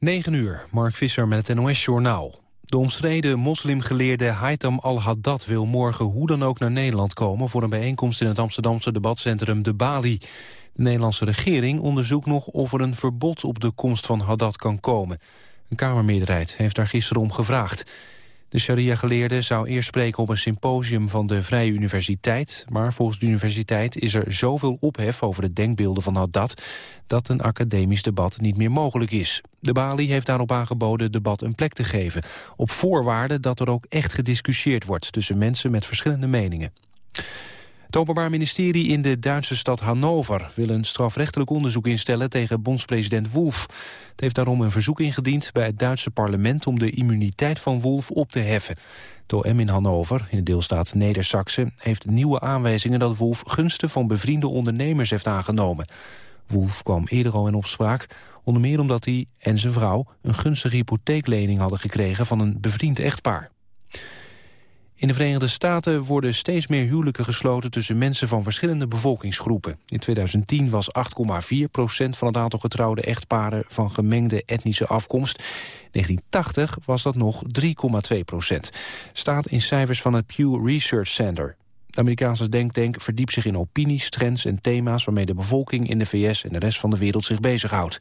9 uur, Mark Visser met het NOS-journaal. De omstreden moslimgeleerde Haitham al-Haddad wil morgen hoe dan ook naar Nederland komen... voor een bijeenkomst in het Amsterdamse debatcentrum De Bali. De Nederlandse regering onderzoekt nog of er een verbod op de komst van Haddad kan komen. Een Kamermeerderheid heeft daar gisteren om gevraagd. De sharia-geleerde zou eerst spreken op een symposium van de Vrije Universiteit... maar volgens de universiteit is er zoveel ophef over de denkbeelden van Haddad... dat een academisch debat niet meer mogelijk is. De Bali heeft daarop aangeboden debat een plek te geven... op voorwaarde dat er ook echt gediscussieerd wordt... tussen mensen met verschillende meningen. Het Openbaar Ministerie in de Duitse stad Hannover... wil een strafrechtelijk onderzoek instellen tegen bondspresident Wolf. Het heeft daarom een verzoek ingediend bij het Duitse parlement... om de immuniteit van Wolf op te heffen. Het OM in Hannover, in de deelstaat neder heeft nieuwe aanwijzingen dat Wolf gunsten van bevriende ondernemers heeft aangenomen. Wolf kwam eerder al in opspraak, onder meer omdat hij en zijn vrouw... een gunstige hypotheeklening hadden gekregen van een bevriend echtpaar. In de Verenigde Staten worden steeds meer huwelijken gesloten tussen mensen van verschillende bevolkingsgroepen. In 2010 was 8,4 procent van het aantal getrouwde echtparen van gemengde etnische afkomst. In 1980 was dat nog 3,2 procent. Staat in cijfers van het Pew Research Center. De Amerikaanse denktank verdiept zich in opinies, trends en thema's... waarmee de bevolking in de VS en de rest van de wereld zich bezighoudt.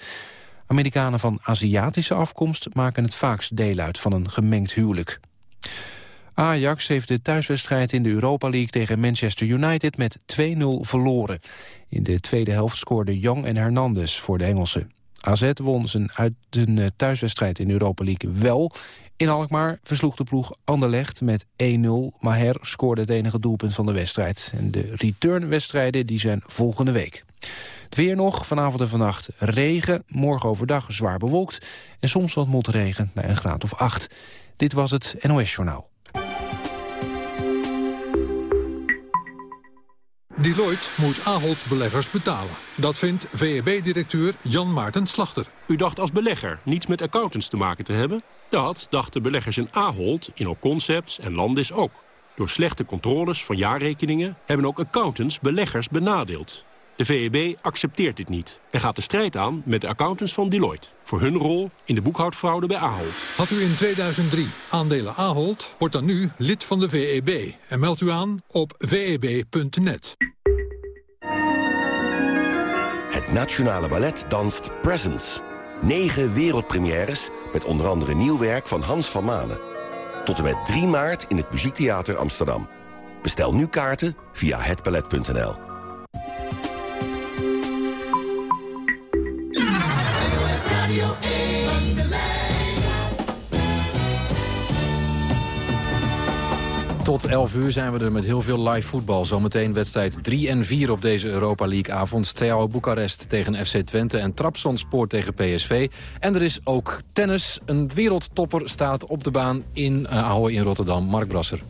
Amerikanen van Aziatische afkomst maken het vaakst deel uit van een gemengd huwelijk. Ajax heeft de thuiswedstrijd in de Europa League tegen Manchester United met 2-0 verloren. In de tweede helft scoorden Young en Hernandez voor de Engelsen. AZ won zijn uit eh, thuiswedstrijd in de Europa League wel. In Alkmaar versloeg de ploeg Anderlecht met 1-0. Maher scoorde het enige doelpunt van de wedstrijd. En de returnwedstrijden die zijn volgende week. Het weer nog, vanavond en vannacht regen. Morgen overdag zwaar bewolkt. En soms wat motregen naar een graad of 8. Dit was het NOS Journaal. Deloitte moet Ahold beleggers betalen. Dat vindt VEB-directeur Jan Maarten Slachter. U dacht als belegger niets met accountants te maken te hebben? Dat dachten beleggers in Ahold, Concepts en Landis ook. Door slechte controles van jaarrekeningen hebben ook accountants beleggers benadeeld. De VEB accepteert dit niet en gaat de strijd aan met de accountants van Deloitte... voor hun rol in de boekhoudfraude bij Ahold. Had u in 2003 aandelen Ahold, wordt dan nu lid van de VEB... en meldt u aan op veb.net. Nationale Ballet danst Presents. Negen wereldpremières met onder andere nieuw werk van Hans van Manen. Tot en met 3 maart in het Muziektheater Amsterdam. Bestel nu kaarten via hetballet.nl. Tot 11 uur zijn we er met heel veel live voetbal. Zometeen wedstrijd 3 en 4 op deze Europa League avond. Steaua Boekarest tegen FC Twente en Trapsonspoor tegen PSV. En er is ook tennis. Een wereldtopper staat op de baan in uh, Ahoy in Rotterdam. Mark Brasser.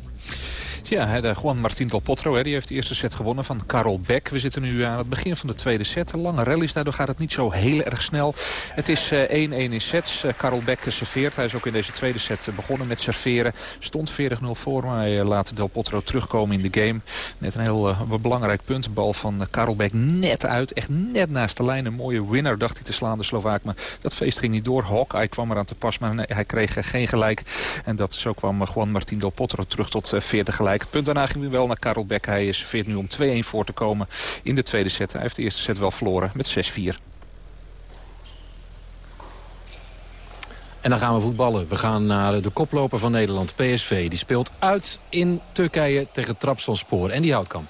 Ja, de Juan Martín del Potro hè, die heeft de eerste set gewonnen van Karel Beck. We zitten nu aan het begin van de tweede set. Lange rallies, daardoor gaat het niet zo heel erg snel. Het is 1-1 uh, in sets. Uh, Karel Beck serveert. Hij is ook in deze tweede set begonnen met serveren. Stond 40-0 voor, maar hij laat del Potro terugkomen in de game. Net een heel belangrijk punt. Bal van Karel Beck net uit. Echt net naast de lijn. Een mooie winner dacht hij te slaan, de Slovaak. Maar dat feest ging niet door. Hawkeye kwam eraan te pas, maar hij kreeg geen gelijk. En dat, zo kwam Juan Martín del Potro terug tot 40 gelijk. Het punt daarna ging hij wel naar Karel Beck. Hij serveert nu om 2-1 voor te komen in de tweede set. Hij heeft de eerste set wel verloren met 6-4. En dan gaan we voetballen. We gaan naar de koploper van Nederland, PSV. Die speelt uit in Turkije tegen Trabzonspor. En die houtkamp.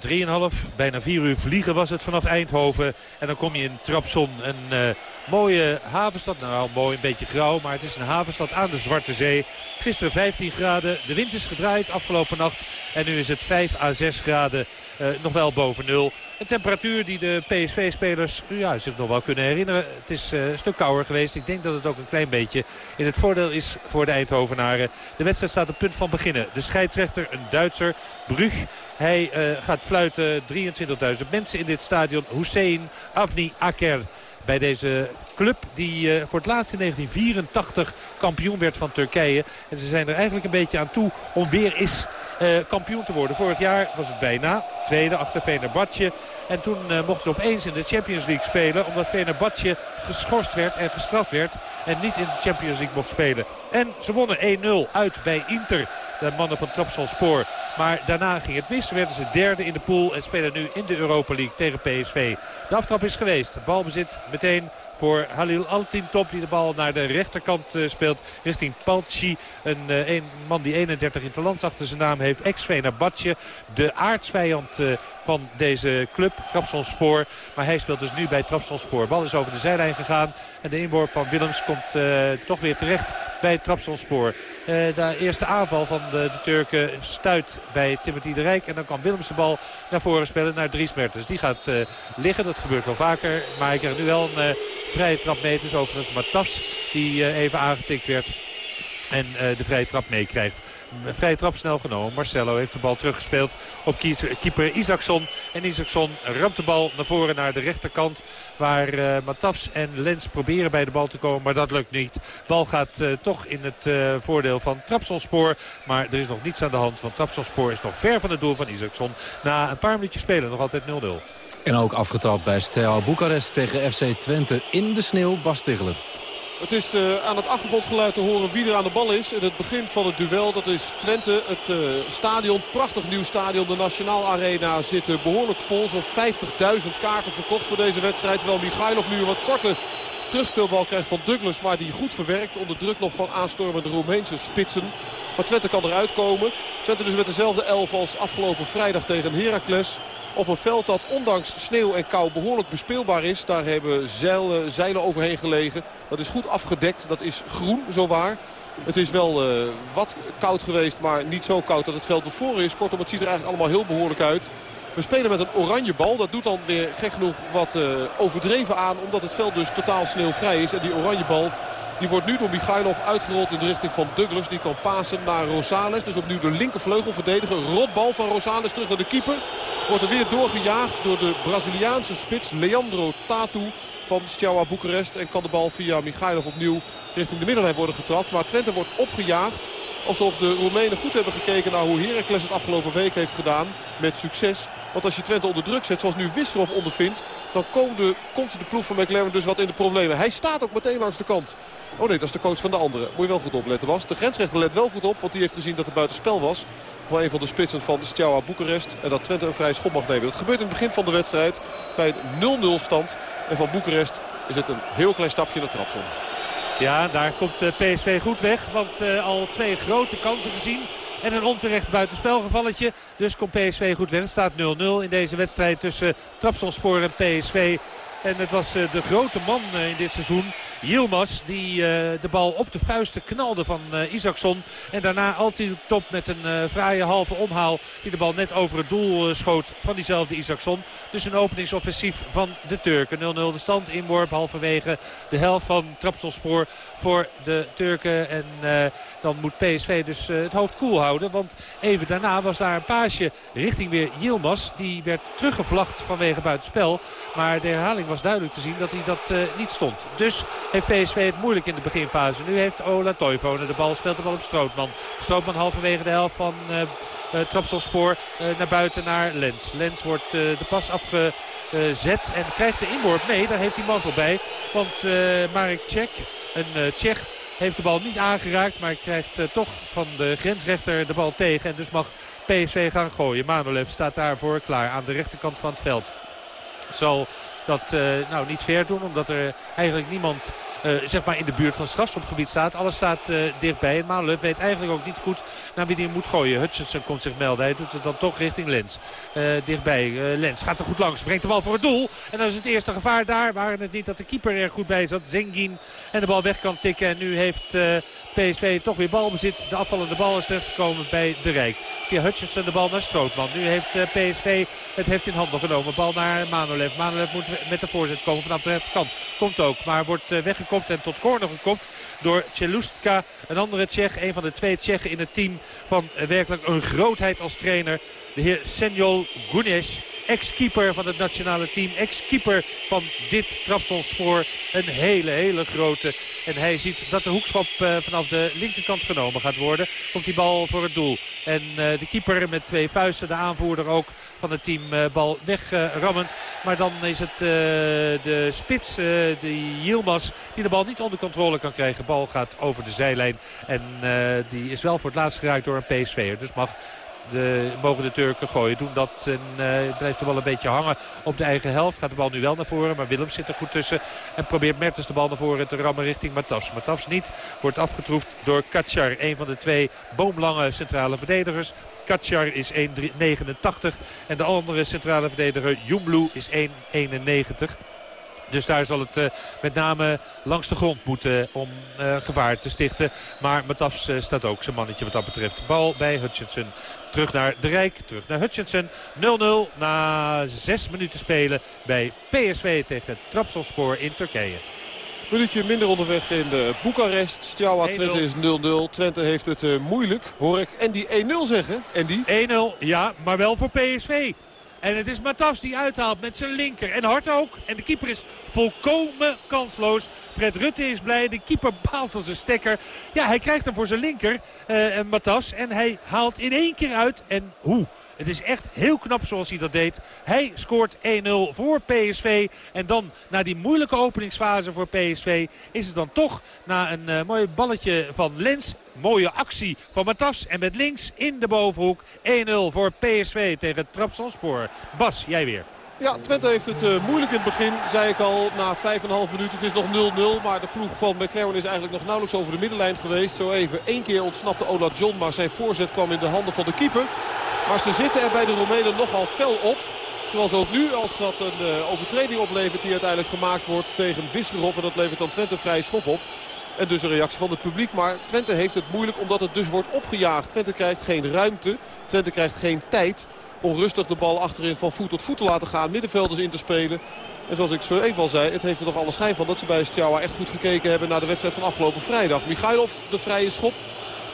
3,5, bijna 4 uur vliegen was het vanaf Eindhoven. En dan kom je in Trabzon, een uh, mooie havenstad. Nou, mooi, een beetje grauw, maar het is een havenstad aan de Zwarte Zee. Gisteren 15 graden, de wind is gedraaid afgelopen nacht. En nu is het 5 à 6 graden, nog wel boven nul. Een temperatuur die de PSV-spelers ja, zich nog wel kunnen herinneren. Het is uh, een stuk kouder geweest. Ik denk dat het ook een klein beetje in het voordeel is voor de Eindhovenaren. De wedstrijd staat op punt van beginnen. De scheidsrechter, een Duitser, Brug hij uh, gaat fluiten 23.000 mensen in dit stadion. Hussein Avni Aker bij deze club die uh, voor het laatst in 1984 kampioen werd van Turkije. En ze zijn er eigenlijk een beetje aan toe om weer eens uh, kampioen te worden. Vorig jaar was het bijna. Tweede achter Venerbahce. En toen mochten ze opeens in de Champions League spelen. Omdat Fenerbahce geschorst werd en gestraft werd. En niet in de Champions League mocht spelen. En ze wonnen 1-0 uit bij Inter. De mannen van Trabzonspor. Maar daarna ging het mis. Werden ze derde in de pool en spelen nu in de Europa League tegen PSV. De aftrap is geweest. Balbezit meteen voor Halil Altintop die de bal naar de rechterkant uh, speelt richting Palci. Een, uh, een, man die 31 in interlands achter zijn naam heeft. Ex-Venabatje, de aardsvijand uh, van deze club, Trapsonspoor. Maar hij speelt dus nu bij Trapsonspoor. Bal is over de zijlijn gegaan en de inworp van Willems komt toch weer terecht bij Trapsonspoor. de eerste aanval van de, de, Turken stuit bij Timothy de Rijk. En dan kan Willems de bal naar voren spelen naar Dries Mertens. Die gaat liggen, dat gebeurt wel vaker. Maar hij krijgt nu wel een vrije trap mee. Is overigens Matas die even aangetikt werd. En de vrije trap meekrijgt. Vrije trap snel genomen. Marcelo heeft de bal teruggespeeld op keeper Isaacson. En Isaacson ramt de bal naar voren naar de rechterkant. Waar uh, Matafs en Lens proberen bij de bal te komen. Maar dat lukt niet. Bal gaat uh, toch in het uh, voordeel van Trapsonspoor. Maar er is nog niets aan de hand. Want Trapsonspoor is nog ver van het doel van Isaacson. Na een paar minuutjes spelen nog altijd 0-0. En ook afgetrapt bij Steaua Boekarest tegen FC Twente in de sneeuw. Bas. Het is uh, aan het achtergrondgeluid te horen wie er aan de bal is. In het begin van het duel, dat is Twente. Het uh, stadion, prachtig nieuw stadion. De Nationaal Arena zit uh, behoorlijk vol. Zo'n 50.000 kaarten verkocht voor deze wedstrijd. Terwijl Michailov nu een wat korte terugspeelbal krijgt van Douglas. Maar die goed verwerkt onder druk nog van aanstormende Roemeense spitsen. Maar Twente kan eruit komen. Twente dus met dezelfde elf als afgelopen vrijdag tegen Heracles. Op een veld dat ondanks sneeuw en kou behoorlijk bespeelbaar is. Daar hebben zeilen, zeilen overheen gelegen. Dat is goed afgedekt. Dat is groen, zo waar. Het is wel uh, wat koud geweest, maar niet zo koud dat het veld bevroren is. Kortom, het ziet er eigenlijk allemaal heel behoorlijk uit. We spelen met een oranje bal. Dat doet dan weer gek genoeg wat uh, overdreven aan. Omdat het veld dus totaal sneeuwvrij is. En die oranje bal die wordt nu door Michailov uitgerold in de richting van Douglas. Die kan pasen naar Rosales. Dus opnieuw de linkervleugel verdedigen. Rotbal van Rosales terug naar de keeper. Wordt er weer doorgejaagd door de Braziliaanse spits Leandro Tatu van Steaua Boekarest. En kan de bal via Michailov opnieuw richting de middenlijn worden getrapt. Maar Twente wordt opgejaagd. Alsof de Roemenen goed hebben gekeken naar hoe Heracles het afgelopen week heeft gedaan. Met succes. Want als je Twente onder druk zet, zoals nu Wisserov ondervindt... dan komt de, komt de ploeg van McLaren dus wat in de problemen. Hij staat ook meteen langs de kant. Oh nee, dat is de coach van de andere. Moet je wel goed opletten, Bas. De grensrechter let wel goed op, want die heeft gezien dat er buitenspel was. Voor een van de spitsen van Steaua Boekarest. En dat Twente een vrije schop mag nemen. Dat gebeurt in het begin van de wedstrijd bij 0-0 stand. En van Boekarest is het een heel klein stapje naar Trapson. Ja, daar komt eh, PSV goed weg. Want uh, al twee grote kansen gezien. En een onterecht buitenspelgevalletje. Dus komt PSV goed weg. Staat 0-0 in deze wedstrijd tussen Trapsonspoor en PSV. En het was uh, de grote man in dit seizoen. Yilmaz die uh, de bal op de vuisten knalde van Isaacson. En daarna altijd top met een fraaie halve omhaal. Die de bal net over het doel schoot van diezelfde Isaacson. Dus een openingsoffensief van de Turken. 0-0 de stand. Inworp halverwege de helft van Trapsonspoor voor de Turken. En dan moet PSV dus het hoofd koel houden. Want even daarna was daar een paasje richting weer Yilmaz. Die werd teruggevlacht vanwege buitenspel. Maar de herhaling was duidelijk te zien dat hij dat niet stond. Dus heeft PSV het moeilijk in de beginfase. Nu heeft Ola Toivonen de bal, speelt de bal op Strootman. Strootman halverwege de helft van uh, uh, Trapselspoor naar buiten naar Lens. Lens wordt de pas afgezet en krijgt de inworp mee. Daar heeft hij mazzel bij. Want Marek Cech, een Tsjech, heeft de bal niet aangeraakt. Maar krijgt toch van de grensrechter de bal tegen. En dus mag PSV gaan gooien. Manolev staat daarvoor klaar aan de rechterkant van het veld. Zal dat uh, nou niet ver doen. Omdat er eigenlijk niemand zeg maar in de buurt van het strafschopgebied staat. Alles staat uh, dichtbij. En Maleuf weet eigenlijk ook niet goed naar wie hij moet gooien. Hutchinson komt zich melden. Hij doet het dan toch richting Lens. Uh, dichtbij. Lens gaat er goed langs. Brengt de bal voor het doel. En dat is het eerste gevaar daar. Waren het niet dat de keeper er goed bij zat. Zengin. En de bal weg kan tikken. En nu heeft PSV toch weer balbezit. De afvallende bal is terechtgekomen bij De Rijk. Via Hutchinson de bal naar Strootman. Nu heeft PSV het heeft in handen genomen. Bal naar Manolev. Manolev moet met de voorzet komen vanaf de rechterkant. Komt ook, maar wordt weggekopt en tot corner gekopt door Celustka. Een andere Tsjech, een van de twee Tsjechen in het team van werkelijk een grootheid als trainer. De heer Senjol Gunesh. Ex-keeper van het nationale team. Ex-keeper van dit Trapsonspoor. Een hele, hele grote. En hij ziet dat de hoekschop uh, vanaf de linkerkant genomen gaat worden. Komt die bal voor het doel. En uh, de keeper met twee vuisten, de aanvoerder ook van het team bal wegrammend. maar dan is het de spits, de Yilmaz, die de bal niet onder controle kan krijgen. Bal gaat over de zijlijn en die is wel voor het laatst geraakt door een PSV'er. Dus mag de, mogen de Turken gooien. Doen dat en uh, blijft de bal een beetje hangen op de eigen helft. Gaat de bal nu wel naar voren, maar Willems zit er goed tussen. En probeert Mertens de bal naar voren te rammen richting Matas. Matas niet, wordt afgetroefd door Katsjar. Een van de twee boomlange centrale verdedigers. Katsjar is 1,89 en de andere centrale verdediger Jumlu is 1,91. Dus daar zal het uh, met name langs de grond moeten om uh, gevaar te stichten. Maar Matafs uh, staat ook zijn mannetje wat dat betreft. Bal bij Hutchinson. Terug naar De Rijk, terug naar Hutchinson. 0-0 na 6 minuten spelen bij PSV tegen Trabzonspor in Turkije. Minuutje minder onderweg in de Boekarest. Stjawa Twente is 0-0. Twente heeft het uh, moeilijk, hoor ik. En die 1-0 zeggen. En die? 1-0, ja, maar wel voor PSV. En het is Matas die uithaalt met zijn linker. En Hart ook. En de keeper is volkomen kansloos. Fred Rutte is blij. De keeper baalt als een stekker. Ja, hij krijgt hem voor zijn linker, uh, Matas. En hij haalt in één keer uit. En hoe? Het is echt heel knap zoals hij dat deed. Hij scoort 1-0 voor PSV. En dan na die moeilijke openingsfase voor PSV is het dan toch na een uh, mooi balletje van Lens. Mooie actie van Matas. En met links in de bovenhoek 1-0 voor PSV tegen Trabzonspor. Bas, jij weer. Ja, Twente heeft het uh, moeilijk in het begin, zei ik al, na 5,5 minuten. Het is nog 0-0, maar de ploeg van McLaren is eigenlijk nog nauwelijks over de middenlijn geweest. Zo even één keer ontsnapte Ola John, maar zijn voorzet kwam in de handen van de keeper. Maar ze zitten er bij de Roemenen nogal fel op. Zoals ook nu, als dat een uh, overtreding oplevert die uiteindelijk gemaakt wordt tegen Wisselhof. En dat levert dan Twente vrij schop op. En dus een reactie van het publiek. Maar Twente heeft het moeilijk omdat het dus wordt opgejaagd. Twente krijgt geen ruimte. Twente krijgt geen tijd. Onrustig de bal achterin van voet tot voet te laten gaan. Middenvelders in te spelen. En zoals ik zo even al zei, het heeft er nog alle schijn van dat ze bij Stjawa echt goed gekeken hebben naar de wedstrijd van afgelopen vrijdag. Michailov, de vrije schop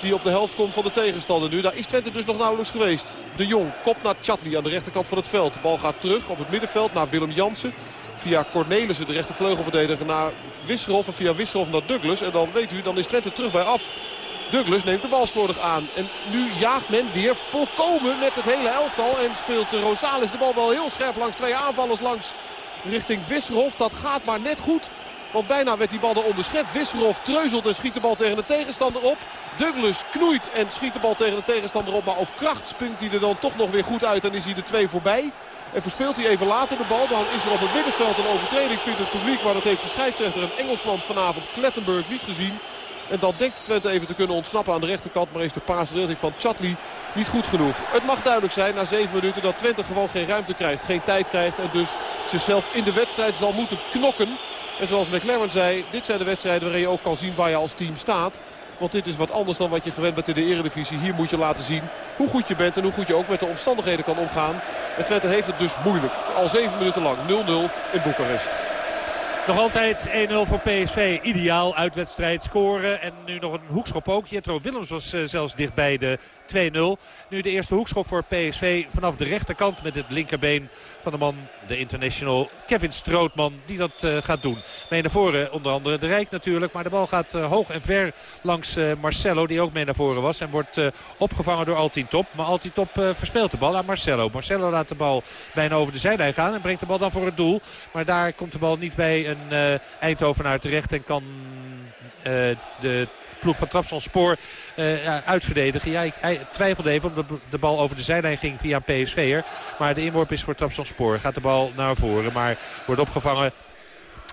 die op de helft komt van de tegenstander nu. Daar is Twente dus nog nauwelijks geweest. De Jong kopt naar Chatli aan de rechterkant van het veld. De bal gaat terug op het middenveld naar Willem Jansen. Via Cornelissen, de rechtervleugelverdediger, naar Wisserhoff. En via Wisserhoff naar Douglas. En dan weet u, dan is Twente terug bij af. Douglas neemt de bal slordig aan. En nu jaagt men weer volkomen met het hele elftal. En speelt Rosales de bal wel heel scherp langs twee aanvallers langs richting Wisserhoff. Dat gaat maar net goed. Want bijna werd die bal er onderschept. Wisserov treuzelt en schiet de bal tegen de tegenstander op. Douglas knoeit en schiet de bal tegen de tegenstander op. Maar op kracht spunt hij er dan toch nog weer goed uit. En is hij de twee voorbij. En verspeelt hij even later de bal. Dan is er op het middenveld een overtreding, vindt het publiek. Maar dat heeft de scheidsrechter, een Engelsman vanavond, Klettenburg, niet gezien. En dan denkt Twente even te kunnen ontsnappen aan de rechterkant. Maar is de paasrichting van Chatli niet goed genoeg. Het mag duidelijk zijn na 7 minuten dat Twente gewoon geen ruimte krijgt. Geen tijd krijgt en dus zichzelf in de wedstrijd zal moeten knokken. En zoals McLaren zei, dit zijn de wedstrijden waarin je ook kan zien waar je als team staat. Want dit is wat anders dan wat je gewend bent in de eredivisie. Hier moet je laten zien hoe goed je bent en hoe goed je ook met de omstandigheden kan omgaan. En Twente heeft het dus moeilijk. Al 7 minuten lang 0-0 in Boekarest. Nog altijd 1-0 voor PSV. Ideaal uitwedstrijd scoren. En nu nog een hoekschop ook. Jetro Willems was uh, zelfs dichtbij de 2-0. Nu de eerste hoekschop voor PSV vanaf de rechterkant met het linkerbeen van de man, de international Kevin Strootman, die dat uh, gaat doen. Mee naar voren onder andere de Rijk natuurlijk. Maar de bal gaat uh, hoog en ver langs uh, Marcelo, die ook mee naar voren was. En wordt opgevangen door Altin Top. Maar Altin Top verspeelt de bal aan Marcelo. Marcelo laat de bal bijna over de zijlijn gaan en brengt de bal dan voor het doel. Maar daar komt de bal niet bij een Eindhovenaar terecht en kan de ploeg van Trabzonspor uh, uitverdedigen. Ja, ik, twijfelde even omdat de bal over de zijlijn ging via een PSV'er. Maar de inworp is voor Trabzonspor. Gaat de bal naar voren, maar wordt opgevangen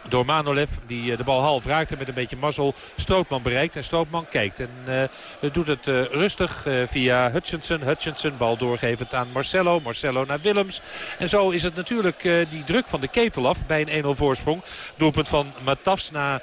door Manolev. Die eh, de bal half raakte met een beetje mazzel. Strootman bereikt en Strootman kijkt. En uh, doet het rustig uh, via Hutchinson. Hutchinson bal doorgevend aan Marcelo. Marcelo naar Willems. En zo is het natuurlijk die druk van de ketel af bij een 1-0 voorsprong. Doelpunt van Matafs na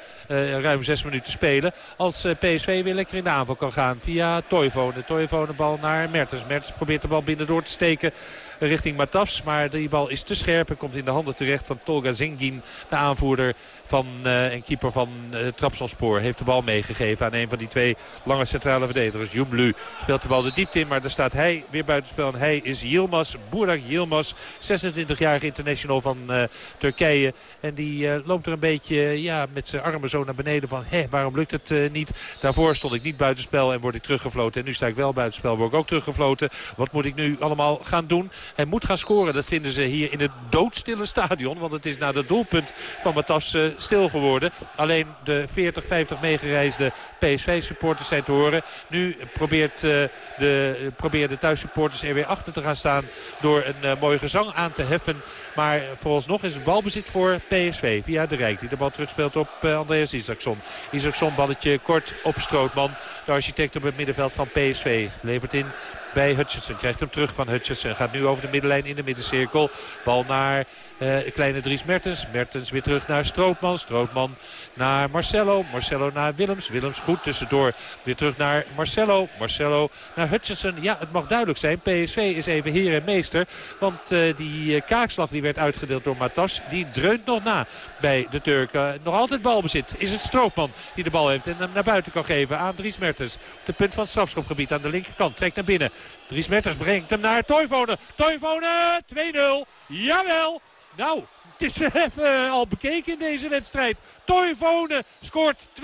ruim zes minuten spelen. Als PSV weer lekker in de aanval kan gaan via Toivonen. Toivonen bal naar Mertens. Mertens probeert de bal binnen door te steken richting Matafs. Maar die bal is te scherp en komt in de handen terecht van Tolga Zengin, de aanvoerder van, uh, en keeper van uh, heeft de bal meegegeven aan een van die twee lange centrale verdedigers. Jumlu speelt de bal de diepte in, maar daar staat hij weer buitenspel. En hij is Yilmaz, Burak Yilmaz, 26-jarige international van uh, Turkije. En die loopt er een beetje ja, met zijn armen zo naar beneden van, hé, waarom lukt het niet? Daarvoor stond ik niet buitenspel en word ik teruggefloten. En nu sta ik wel buitenspel, word ik ook teruggefloten. Wat moet ik nu allemaal gaan doen? Hij moet gaan scoren, dat vinden ze hier in het doodstille stadion. Want het is na het doelpunt van Matas stil geworden. Alleen de 40, 50 meegereisde PSV-supporters zijn te horen. Nu probeert, uh, de, probeert de thuissupporters er weer achter te gaan staan... door een uh, mooi gezang aan te heffen. Maar vooralsnog is het balbezit voor PSV via de Rijk. Die de bal terugspeelt op uh, Andreas Isaacson. Isaacson balletje kort op Strootman. De architect op het middenveld van PSV. Levert in bij Hutchinson. Krijgt hem terug van Hutchinson. Gaat nu over de middenlijn in de middencirkel. Bal naar uh, kleine Dries Mertens. Mertens weer terug naar Strootman. Strootman naar Marcelo. Marcelo naar Willems. Willems goed tussendoor. Weer terug naar Marcelo. Marcelo naar Hutchinson. Ja, het mag duidelijk zijn. PSV is even heer en meester. Want uh, die uh, kaakslag die werd uitgedeeld door Matas. Die dreunt nog na bij de Turken. Nog altijd balbezit. Is het Strootman die de bal heeft en hem naar buiten kan geven aan Dries Mertens. Op de punt van het strafschopgebied aan de linkerkant. Trekt naar binnen. Dries Mertens brengt hem naar Toivonen. Toivonen 2-0. Jawel. Nou, het is even al bekeken in deze wedstrijd. Toivonen scoort 2-0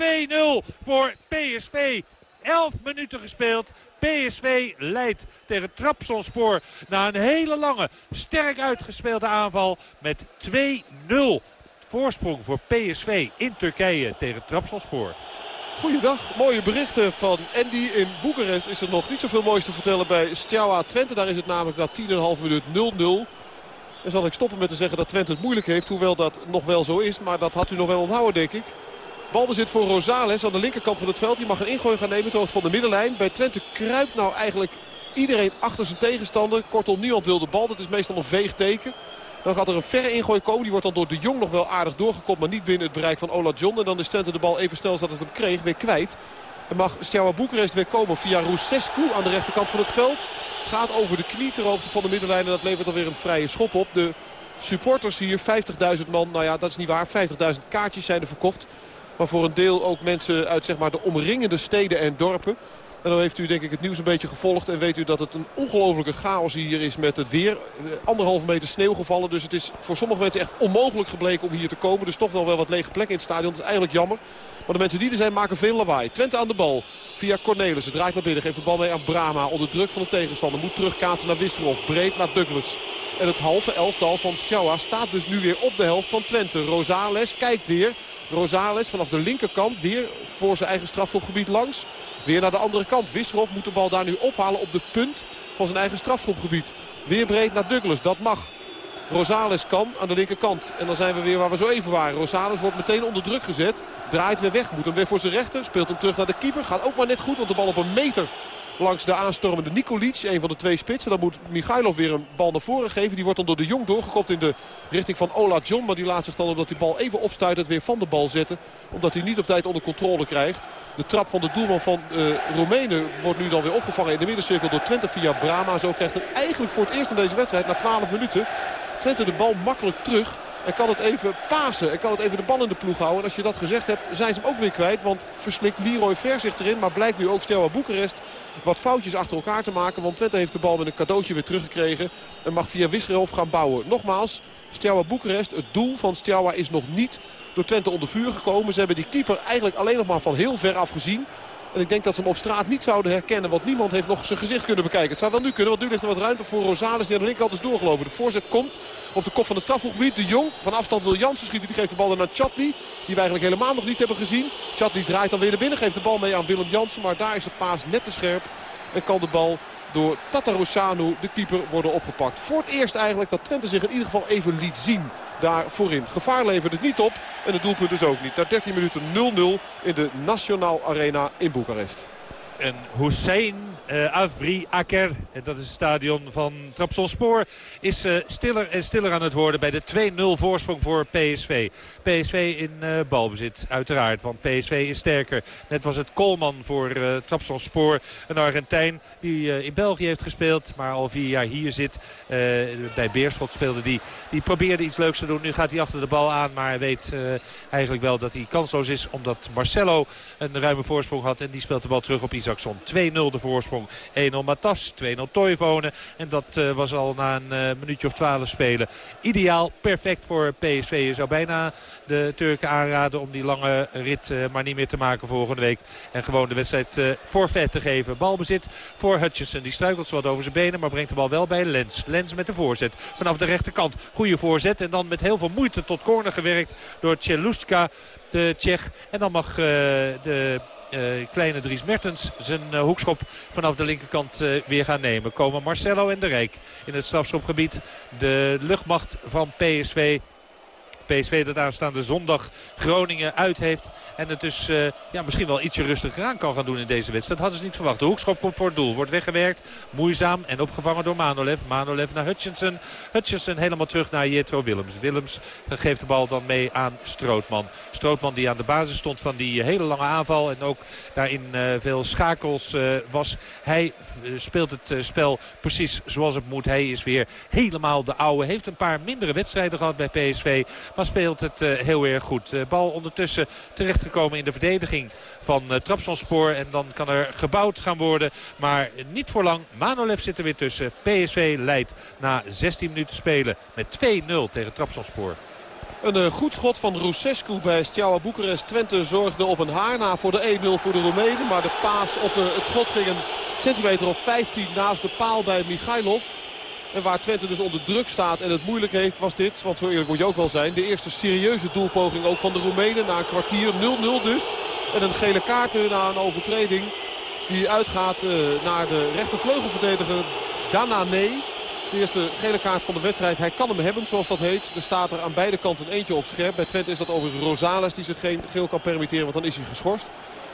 voor PSV. 11 minuten gespeeld. PSV leidt tegen Trapsonspoor na een hele lange, sterk uitgespeelde aanval met 2-0. Voorsprong voor PSV in Turkije tegen Trapsonspoor. Goeiedag, mooie berichten van Andy. In Boekarest is er nog niet zoveel moois te vertellen bij Steaua Twente. Daar is het namelijk na 10,5 minuut 0-0. En zal ik stoppen met te zeggen dat Twente het moeilijk heeft. Hoewel dat nog wel zo is. Maar dat had u nog wel onthouden denk ik. Balbezit voor Rosales aan de linkerkant van het veld. Die mag een ingooi gaan nemen tot van de middenlijn. Bij Twente kruipt nou eigenlijk iedereen achter zijn tegenstander. Kortom, niemand wil de bal. Dat is meestal een veeg teken. Dan gaat er een verre ingooi komen. Die wordt dan door de Jong nog wel aardig doorgekomen. Maar niet binnen het bereik van Ola John. En dan is Twente de bal even snel als dat het hem kreeg weer kwijt. Dan mag Steaua Boekarest weer komen via Rusescu aan de rechterkant van het veld. Gaat over de knie ter hoogte van de middenlijn. En dat levert dan weer een vrije schop op. De supporters hier, 50.000 man. Nou ja, dat is niet waar. 50.000 kaartjes zijn er verkocht. Maar voor een deel ook mensen uit zeg maar, de omringende steden en dorpen. En dan heeft u denk ik het nieuws een beetje gevolgd. En weet u dat het een ongelofelijke chaos hier is met het weer. Anderhalve meter sneeuw gevallen. Dus het is voor sommige mensen echt onmogelijk gebleken om hier te komen. Dus toch wel wel wat lege plekken in het stadion. Dat is eigenlijk jammer. Maar de mensen die er zijn maken veel lawaai. Twente aan de bal via Cornelis. Het draait naar binnen. Geeft de bal mee aan Brama. Onder druk van de tegenstander. Moet terugkaatsen naar Wisserov. Breed naar Douglas. En het halve elftal van Stjawa staat dus nu weer op de helft van Twente. Rosales kijkt weer. Rosales vanaf de linkerkant weer voor zijn eigen strafschopgebied langs. Weer naar de andere kant. Wisserov moet de bal daar nu ophalen op de punt van zijn eigen strafschopgebied. Weer breed naar Douglas. Dat mag. Rosales kan aan de linkerkant. En dan zijn we weer waar we zo even waren. Rosales wordt meteen onder druk gezet. Draait weer weg. Moet hem weer voor zijn rechter. Speelt hem terug naar de keeper. Gaat ook maar net goed. Want de bal op een meter langs de aanstormende Nikolic. Een van de twee spitsen. Dan moet Michailov weer een bal naar voren geven. Die wordt dan door de Jong doorgekopt in de richting van Ola John. Maar die laat zich dan omdat die bal even opstuit het weer van de bal zetten. Omdat hij niet op tijd onder controle krijgt. De trap van de doelman van uh, Roemenen wordt nu dan weer opgevangen in de middencirkel door Twente via Brama. Zo krijgt het eigenlijk voor het eerst in deze wedstrijd na 12 minuten Twente de bal makkelijk terug. En kan het even pasen. En kan het even de bal in de ploeg houden. En als je dat gezegd hebt, zijn ze hem ook weer kwijt. Want verslikt Leroy Ver zich erin. Maar blijkt nu ook Steaua Boekarest wat foutjes achter elkaar te maken. Want Twente heeft de bal met een cadeautje weer teruggekregen. En mag via Wisserhof gaan bouwen. Nogmaals, Steaua Boekarest, het doel van Steaua is nog niet door Twente onder vuur gekomen. Ze hebben die keeper eigenlijk alleen nog maar van heel ver af gezien. En ik denk dat ze hem op straat niet zouden herkennen. Want niemand heeft nog zijn gezicht kunnen bekijken. Het zou wel nu kunnen. Want nu ligt er wat ruimte voor Rosales die aan de linkerkant is doorgelopen. De voorzet komt op de kop van het strafgebied. De Jong van afstand wil Jansen schieten. Die geeft de bal dan naar Chatli. Die we eigenlijk helemaal nog niet hebben gezien. Chatli draait dan weer naar binnen. Geeft de bal mee aan Willem Jansen. Maar daar is de paas net te scherp. En kan de bal door Tatarusanu, de keeper, worden opgepakt. Voor het eerst eigenlijk dat Twente zich in ieder geval even liet zien daar voorin. Gevaar levert het niet op en het doelpunt dus ook niet. Na 13 minuten 0-0 in de Nationaal Arena in Boekarest. En Hussein uh, Avri Aker, dat is het stadion van Trabzonspor, is uh, stiller en stiller aan het worden bij de 2-0 voorsprong voor PSV. PSV in uh, balbezit, uiteraard, want PSV is sterker. Net was het Kolman voor uh, Trabzonspor, een Argentijn die in België heeft gespeeld, maar al vier jaar hier zit. bij Beerschot speelde die. Die probeerde iets leuks te doen. Nu gaat hij achter de bal aan, maar hij weet eigenlijk wel dat hij kansloos is, omdat Marcelo een ruime voorsprong had. En die speelt de bal terug op Isaacson. 2-0 de voorsprong. 1-0 Matas, 2-0 Toivonen. En dat was al na een minuutje of 12 spelen. Ideaal, perfect voor PSV. Je zou bijna de Turken aanraden om die lange rit uh, maar niet meer te maken volgende week. En gewoon de wedstrijd forfait te geven. Balbezit voor Hutchinson. Die struikelt zo wat over zijn benen, maar brengt de bal wel bij Lens. Lens met de voorzet vanaf de rechterkant. Goede voorzet en dan met heel veel moeite tot corner gewerkt door Czelustka de Tsjech. En dan mag uh, de kleine Dries Mertens zijn hoekschop vanaf de linkerkant weer gaan nemen. Komen Marcelo en de Rijk in het strafschopgebied. De luchtmacht van PSV PSV dat aanstaande zondag Groningen uit heeft. En het dus uh, ja, misschien wel ietsje rustiger aan kan gaan doen in deze wedstrijd. Dat hadden ze niet verwacht. De hoekschop komt voor het doel. Wordt weggewerkt. Moeizaam en opgevangen door Manolev. Manolev naar Hutchinson. Hutchinson helemaal terug naar Jetro Willems. Willems geeft de bal dan mee aan Strootman. Strootman die aan de basis stond van die hele lange aanval. En ook daarin uh, veel schakels uh, was. Hij speelt het spel precies zoals het moet. Hij is weer helemaal de oude. Heeft een paar mindere wedstrijden gehad bij PSV. Maar speelt het uh, heel erg goed. Uh, bal ondertussen terechtgekomen in de verdediging van uh, Trabzonspor. En dan kan er gebouwd gaan worden. Maar niet voor lang. Manolev zit er weer tussen. PSV leidt na 16 minuten spelen met 2-0 tegen Trabzonspor. Een goed schot van Rusescu bij Steaua Boekarest. Twente zorgde op een haar na voor de 1-0 voor de Roemenen. Maar de paas of het schot ging een centimeter of 15 naast de paal bij Michailov. En waar Twente dus onder druk staat en het moeilijk heeft was dit. Want zo eerlijk moet je ook wel zijn. De eerste serieuze doelpoging ook van de Roemenen. Na een kwartier 0-0 dus. En een gele kaart nu na een overtreding. Die uitgaat uh, naar de rechtervleugelverdediger Danane. De eerste gele kaart van de wedstrijd. Hij kan hem hebben zoals dat heet. Er staat er aan beide kanten eentje op scherp. Bij Twente is dat overigens Rosales die zich geen geel kan permitteren. Want dan is hij geschorst.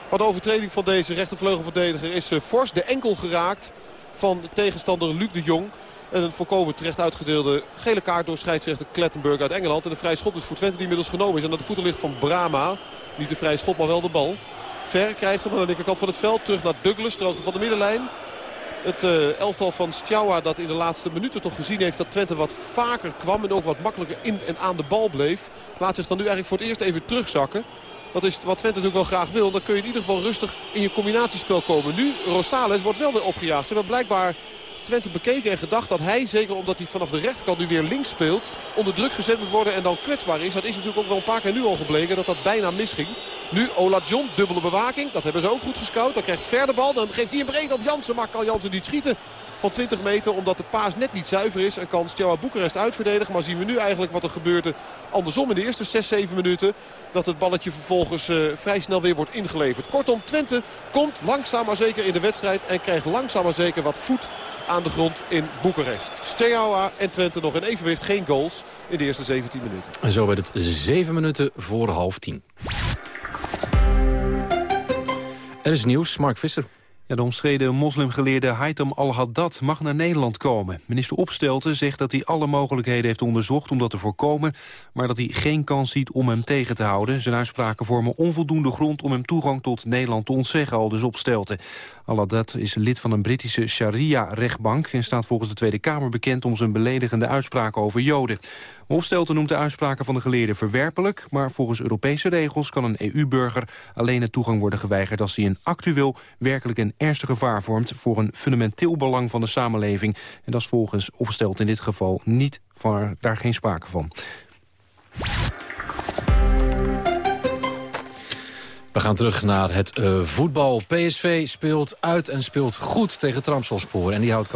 Maar de overtreding van deze rechtervleugelverdediger is uh, fors. De enkel geraakt van tegenstander Luc de Jong. En een volkomen terecht uitgedeelde gele kaart door scheidsrechter Klettenburg uit Engeland. En de vrije schop dus voor Twente die inmiddels genomen is. En dat de voeten ligt van Brama. Niet de vrije schop, maar wel de bal. Ver krijgt hem aan de linkerkant van het veld. Terug naar Douglas, stroken van de middenlijn. Het uh, elftal van Stjawa dat in de laatste minuten toch gezien heeft dat Twente wat vaker kwam. En ook wat makkelijker in en aan de bal bleef. Laat zich dan nu eigenlijk voor het eerst even terugzakken. Dat is wat Twente natuurlijk wel graag wil. Dan kun je in ieder geval rustig in je combinatiespel komen. Nu, Rosales wordt wel weer opgejaagd. Ze hebben blijkbaar Twente bekeken en gedacht dat hij, zeker omdat hij vanaf de rechterkant nu weer links speelt, onder druk gezet moet worden en dan kwetsbaar is. Dat is natuurlijk ook wel een paar keer nu al gebleken dat dat bijna misging. Nu Ola John, dubbele bewaking. Dat hebben ze ook goed gescout. Dan krijgt Ver de bal. Dan geeft hij een breed op Jansen. Maar kan Jansen niet schieten van 20 meter. Omdat de paas net niet zuiver is. En kan Steaua Boekarest uitverdedigen. Maar zien we nu eigenlijk wat er gebeurde andersom in de eerste 6, 7 minuten. Dat het balletje vervolgens uh, vrij snel weer wordt ingeleverd. Kortom, Twente komt langzaam maar zeker in de wedstrijd. En krijgt langzaam maar zeker wat voet aan de grond in Boekarest. Steaua en Twente nog in evenwicht. Geen goals in de eerste 17 minuten. En zo werd het 7 minuten voor half 10. Er is nieuws, Mark Visser. De omstreden moslimgeleerde Haitham al-Haddad mag naar Nederland komen. Minister Opstelten zegt dat hij alle mogelijkheden heeft onderzocht om dat te voorkomen... maar dat hij geen kans ziet om hem tegen te houden. Zijn uitspraken vormen onvoldoende grond om hem toegang tot Nederland te ontzeggen, al dus Opstelten. Al-Haddad is lid van een Britische sharia-rechtbank... en staat volgens de Tweede Kamer bekend om zijn beledigende uitspraken over Joden. Opstelten noemt de uitspraken van de geleerden verwerpelijk... maar volgens Europese regels kan een EU-burger alleen het toegang worden geweigerd... als hij een actueel werkelijk een ernstig gevaar vormt... voor een fundamenteel belang van de samenleving. En dat is volgens Opstelten in dit geval niet, van, daar geen sprake van. We gaan terug naar het uh, voetbal. PSV speelt uit en speelt goed tegen Tramsolspoor en die houdt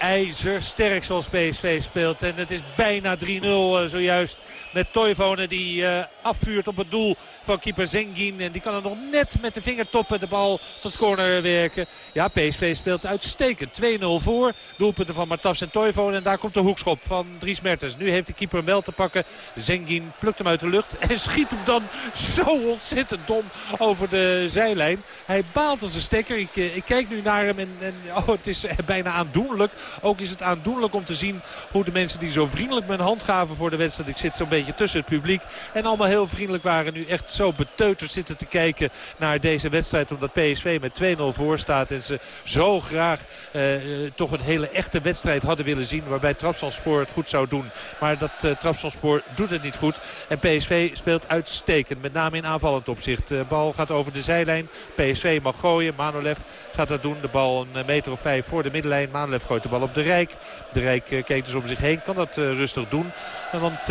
ijzersterk zoals PSV speelt. En het is bijna 3-0 uh, zojuist met Toivonen die afvuurt op het doel van keeper Zengin. En die kan er nog net met de vingertoppen de bal tot corner werken. Ja, PSV speelt uitstekend. 2-0 voor. Doelpunten van Matafs en Toivonen. En daar komt de hoekschop van Dries Mertens. Nu heeft de keeper hem wel te pakken. Zengin plukt hem uit de lucht en schiet hem dan zo ontzettend dom over de zijlijn. Hij baalt als een stekker. Ik, eh, ik kijk nu naar hem en, en oh, het is bijna aandoenlijk. Ook is het aandoenlijk om te zien hoe de mensen die zo vriendelijk mijn hand gaven voor de wedstrijd. Ik zit zo'n beetje tussen het publiek. En allemaal heel vriendelijk waren nu echt zo beteuterd zitten te kijken naar deze wedstrijd. Omdat PSV met 2-0 voor staat. En ze zo graag eh, eh, toch een hele echte wedstrijd hadden willen zien. Waarbij Trapsalspoor het goed zou doen. Maar dat Trapsalspoor doet het niet goed. En PSV speelt uitstekend. Met name in aanvallend opzicht. De bal gaat over de zijlijn. PSV mag gooien. Manolev gaat dat doen. De bal een meter of vijf voor de middenlijn. Manolev gooit de bal op de Rijk. De Rijk kijkt dus om zich heen. Kan dat rustig doen. Want...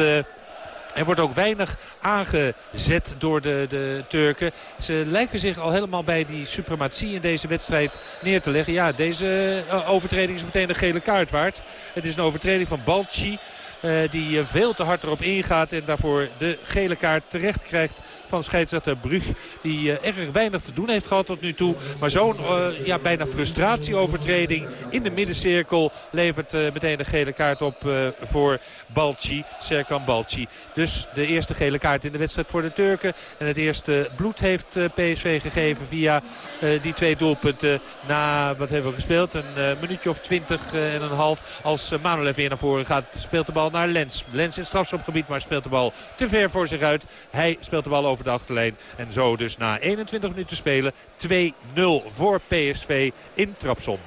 Er wordt ook weinig aangezet door de, de Turken. Ze lijken zich al helemaal bij die suprematie in deze wedstrijd neer te leggen. Ja, deze eh, overtreding is meteen een gele kaart waard. Het is een overtreding van Balci. Uh, die veel te hard erop ingaat en daarvoor de gele kaart terecht krijgt van scheidsrechter Brug. Die uh, erg weinig te doen heeft gehad tot nu toe. Maar zo'n uh, ja, bijna frustratieovertreding in de middencirkel levert uh, meteen een gele kaart op voor Balci, Serkan Balci. Dus de eerste gele kaart in de wedstrijd voor de Turken. En het eerste bloed heeft PSV gegeven via die twee doelpunten na, wat hebben we gespeeld, een minuutje of twintig en een half. Als Manolev weer naar voren gaat, speelt de bal naar Lens. Lens in strafschopgebied, maar speelt de bal te ver voor zich uit. Hij speelt de bal over achterlijn. En zo dus na 21 minuten spelen 2-0 voor PSV in Trapson.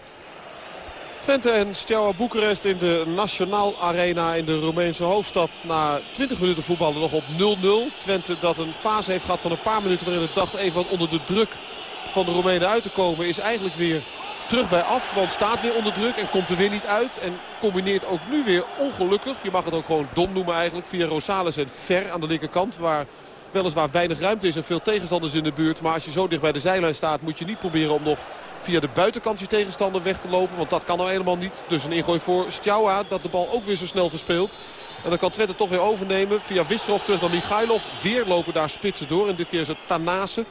Twente en Steaua Boekarest in de Nationaal Arena in de Roemeense hoofdstad. Na 20 minuten voetballen nog op 0-0. Twente dat een fase heeft gehad van een paar minuten waarin het dacht even wat onder de druk van de Roemenen uit te komen. Is eigenlijk weer terug bij af. Want staat weer onder druk en komt er weer niet uit. En combineert ook nu weer ongelukkig. Je mag het ook gewoon dom noemen eigenlijk. Via Rosales en Ver aan de linkerkant. Waar weliswaar weinig ruimte is en veel tegenstanders in de buurt. Maar als je zo dicht bij de zijlijn staat moet je niet proberen om nog via de buitenkant je tegenstander weg te lopen. Want dat kan nou helemaal niet. Dus een ingooi voor Stjaua dat de bal ook weer zo snel verspeelt. En dan kan Twente toch weer overnemen. Via Wisserov terug naar Michailov. Weer lopen daar spitsen door. En dit keer is het Tanase.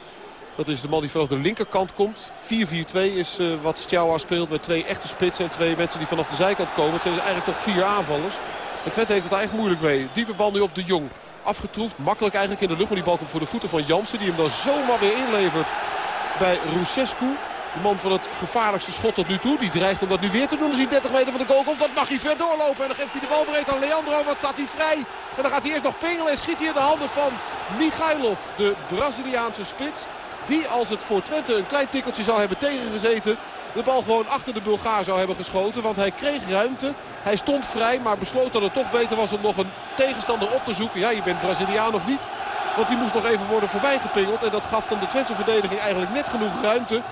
Dat is de man die vanaf de linkerkant komt. 4-4-2 is uh, wat Stjaua speelt met twee echte spitsen en twee mensen die vanaf de zijkant komen. Het zijn dus eigenlijk toch vier aanvallers. En Twente heeft het echt moeilijk mee. Diepe bal nu op de Jong afgetroefd. Makkelijk eigenlijk in de lucht. Maar die bal komt voor de voeten van Jansen. Die hem dan zomaar weer inlevert bij Rusescu. De man van het gevaarlijkste schot tot nu toe. Die dreigt om dat nu weer te doen. Als hij 30 meter van de goal komt. Wat mag hij ver doorlopen. En dan geeft hij de bal breed aan Leandro. Wat staat hij vrij. En dan gaat hij eerst nog pingelen. En schiet hij in de handen van Michailov. De Braziliaanse spits. Die als het voor Twente een klein tikkeltje zou hebben tegengezeten de bal gewoon achter de Bulgaar zou hebben geschoten. Want hij kreeg ruimte. Hij stond vrij, maar besloot dat het toch beter was om nog een tegenstander op te zoeken. Ja, je bent Braziliaan of niet. Want die moest nog even worden voorbijgepingeld. En dat gaf dan de Twentse verdediging eigenlijk net genoeg ruimte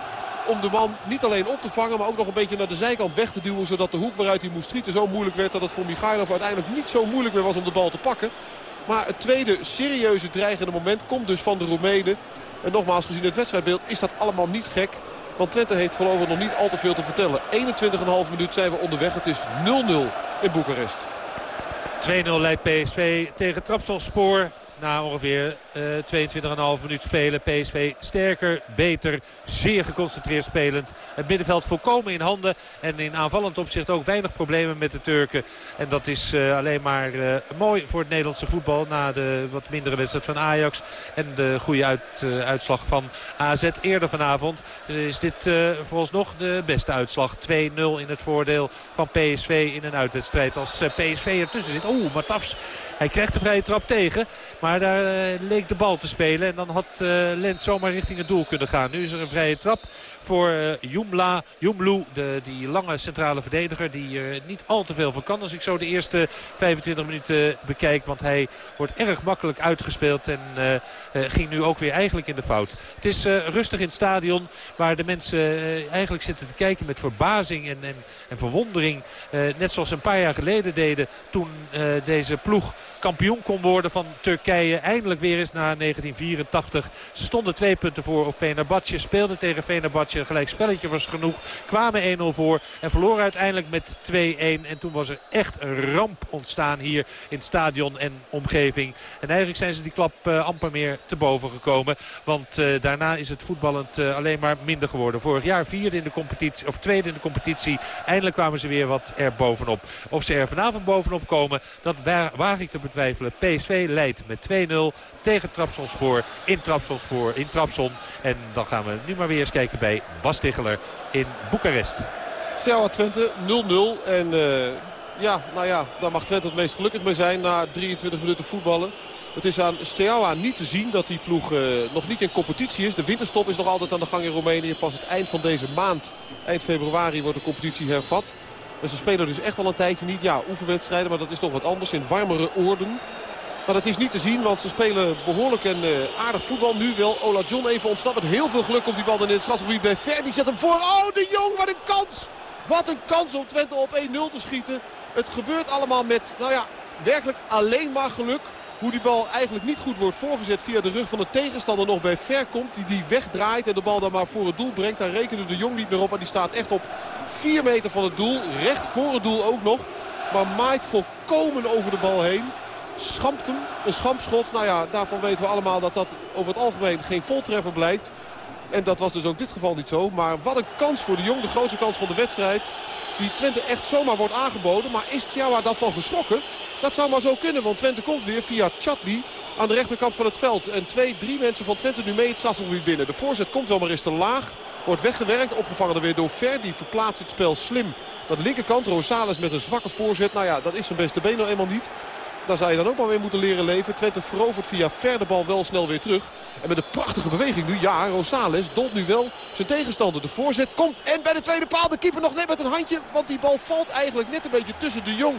om de man niet alleen op te vangen, maar ook nog een beetje naar de zijkant weg te duwen. Zodat de hoek waaruit hij moest schieten zo moeilijk werd dat het voor Michailov uiteindelijk niet zo moeilijk meer was om de bal te pakken. Maar het tweede serieuze dreigende moment komt dus van de Roemenen. En nogmaals, gezien het wedstrijdbeeld is dat allemaal niet gek. Want Twente heeft voorlopig nog niet al te veel te vertellen. 21,5 minuut zijn we onderweg. Het is 0-0 in Boekarest. 2-0 leidt PSV tegen Trapsonspoor. Na ongeveer uh, eh, 22,5 minuut spelen. PSV sterker, beter, zeer geconcentreerd spelend. Het middenveld volkomen in handen. En in aanvallend opzicht ook weinig problemen met de Turken. En dat is uh, alleen maar uh, mooi voor het Nederlandse voetbal. Na de wat mindere wedstrijd van Ajax. En de goede uit, uitslag van AZ eerder vanavond. Is dit vooralsnog de beste uitslag. 2-0 in het voordeel van PSV in een uitwedstrijd. Als PSV ertussen zit. Oeh, Matafs hij krijgt de vrije trap tegen. Maar daar uh, leek de bal te spelen. En dan had uh, Lens zomaar richting het doel kunnen gaan. Nu is er een vrije trap voor uh, Jumla, Jumlu, de, die lange centrale verdediger. Die er niet al te veel van kan als ik zo de eerste 25 minuten bekijk. Want hij wordt erg makkelijk uitgespeeld en ging nu ook weer eigenlijk in de fout. Het is rustig in het stadion waar de mensen eigenlijk zitten te kijken met verbazing en, en, en verwondering. net zoals een paar jaar geleden deden toen deze ploeg kampioen kon worden van Turkije. Eindelijk weer eens na 1984. Ze stonden twee punten voor op Venabatje. Speelden tegen Venabatje. Gelijk spelletje was genoeg. Kwamen 1-0 voor. En verloren uiteindelijk met 2-1. En toen was er echt een ramp ontstaan hier in het stadion en omgeving. En eigenlijk zijn ze die klap uh, amper meer te boven gekomen. Want uh, daarna is het voetballend uh, alleen maar minder geworden. Vorig jaar vierde in de competitie, of tweede in de competitie. Eindelijk kwamen ze weer wat er bovenop. Of ze er vanavond bovenop komen, dat waag ik te betwijfelen. PSV leidt met 2-0 tegen Trapsonspoor in Trapsonspoor in Trapson. En dan gaan we nu maar weer eens kijken bij Bas in Boekarest. Steaua Twente 0-0 en uh, ja, nou ja, daar mag Twente het meest gelukkig mee zijn na 23 minuten voetballen. Het is aan Steaua niet te zien dat die ploeg uh, nog niet in competitie is. De winterstop is nog altijd aan de gang in Roemenië. Pas het eind van deze maand, eind februari, wordt de competitie hervat. Ze spelen dus echt al een tijdje niet. Ja, oefenwedstrijden, maar dat is toch wat anders in warmere oorden. Maar dat is niet te zien, want ze spelen behoorlijk en uh, aardig voetbal. Nu wel Ola John even ontsnapt. Heel veel geluk komt die bal in het strafgebied bij Ver. Die zet hem voor. Oh, de Jong, wat een kans! Wat een kans om Twente op 1-0 te schieten. Het gebeurt allemaal met, nou ja, werkelijk alleen maar geluk. Hoe die bal eigenlijk niet goed wordt voorgezet via de rug van de tegenstander nog bij Ver komt. Die die wegdraait en de bal dan maar voor het doel brengt. Daar rekende de Jong niet meer op. Maar die staat echt op 4 meter van het doel. Recht voor het doel ook nog. Maar maait volkomen over de bal heen. Schampt hem. Een schampschot. Nou ja, daarvan weten we allemaal dat dat over het algemeen geen voltreffer blijkt. En dat was dus ook dit geval niet zo. Maar wat een kans voor de Jong. De grootste kans van de wedstrijd. Die Twente echt zomaar wordt aangeboden. Maar is Tjawa daarvan geschrokken? Dat zou maar zo kunnen. Want Twente komt weer via Chatli aan de rechterkant van het veld. En twee, drie mensen van Twente nu mee het stadsgebied binnen. De voorzet komt wel maar eens te laag. Wordt weggewerkt. Opgevangen er weer door Ver. Die verplaatst het spel slim naar de linkerkant. Rosales met een zwakke voorzet. Nou ja, dat is zijn beste been nou eenmaal niet. Daar zou je dan ook maar weer moeten leren leven. Twente verovert via ver de bal wel snel weer terug. En met een prachtige beweging nu. Ja, Rosales dolt nu wel zijn tegenstander. De voorzet komt. En bij de tweede paal de keeper nog net met een handje. Want die bal valt eigenlijk net een beetje tussen de Jong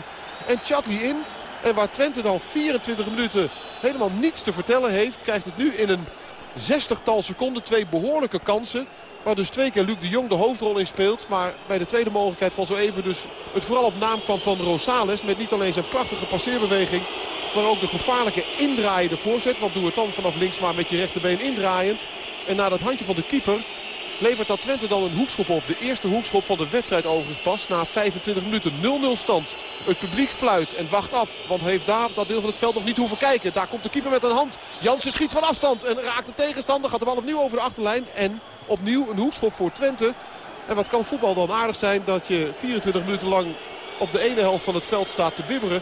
en Chatli in. En waar Twente dan 24 minuten helemaal niets te vertellen heeft... krijgt het nu in een zestigtal seconden twee behoorlijke kansen. Waar dus twee keer Luc de Jong de hoofdrol in speelt. Maar bij de tweede mogelijkheid van zo even dus het vooral op naam kwam van Rosales. Met niet alleen zijn prachtige passeerbeweging. Maar ook de gevaarlijke indraaiende voorzet. Want doe het dan vanaf links maar met je rechterbeen indraaiend. En na dat handje van de keeper levert dat Twente dan een hoekschop op. De eerste hoekschop van de wedstrijd overigens pas na 25 minuten. 0-0 stand. Het publiek fluit en wacht af. Want heeft daar dat deel van het veld nog niet hoeven kijken. Daar komt de keeper met een hand. Jansen schiet van afstand en raakt de tegenstander. Gaat de bal opnieuw over de achterlijn. En opnieuw een hoekschop voor Twente. En wat kan voetbal dan aardig zijn dat je 24 minuten lang op de ene helft van het veld staat te bibberen.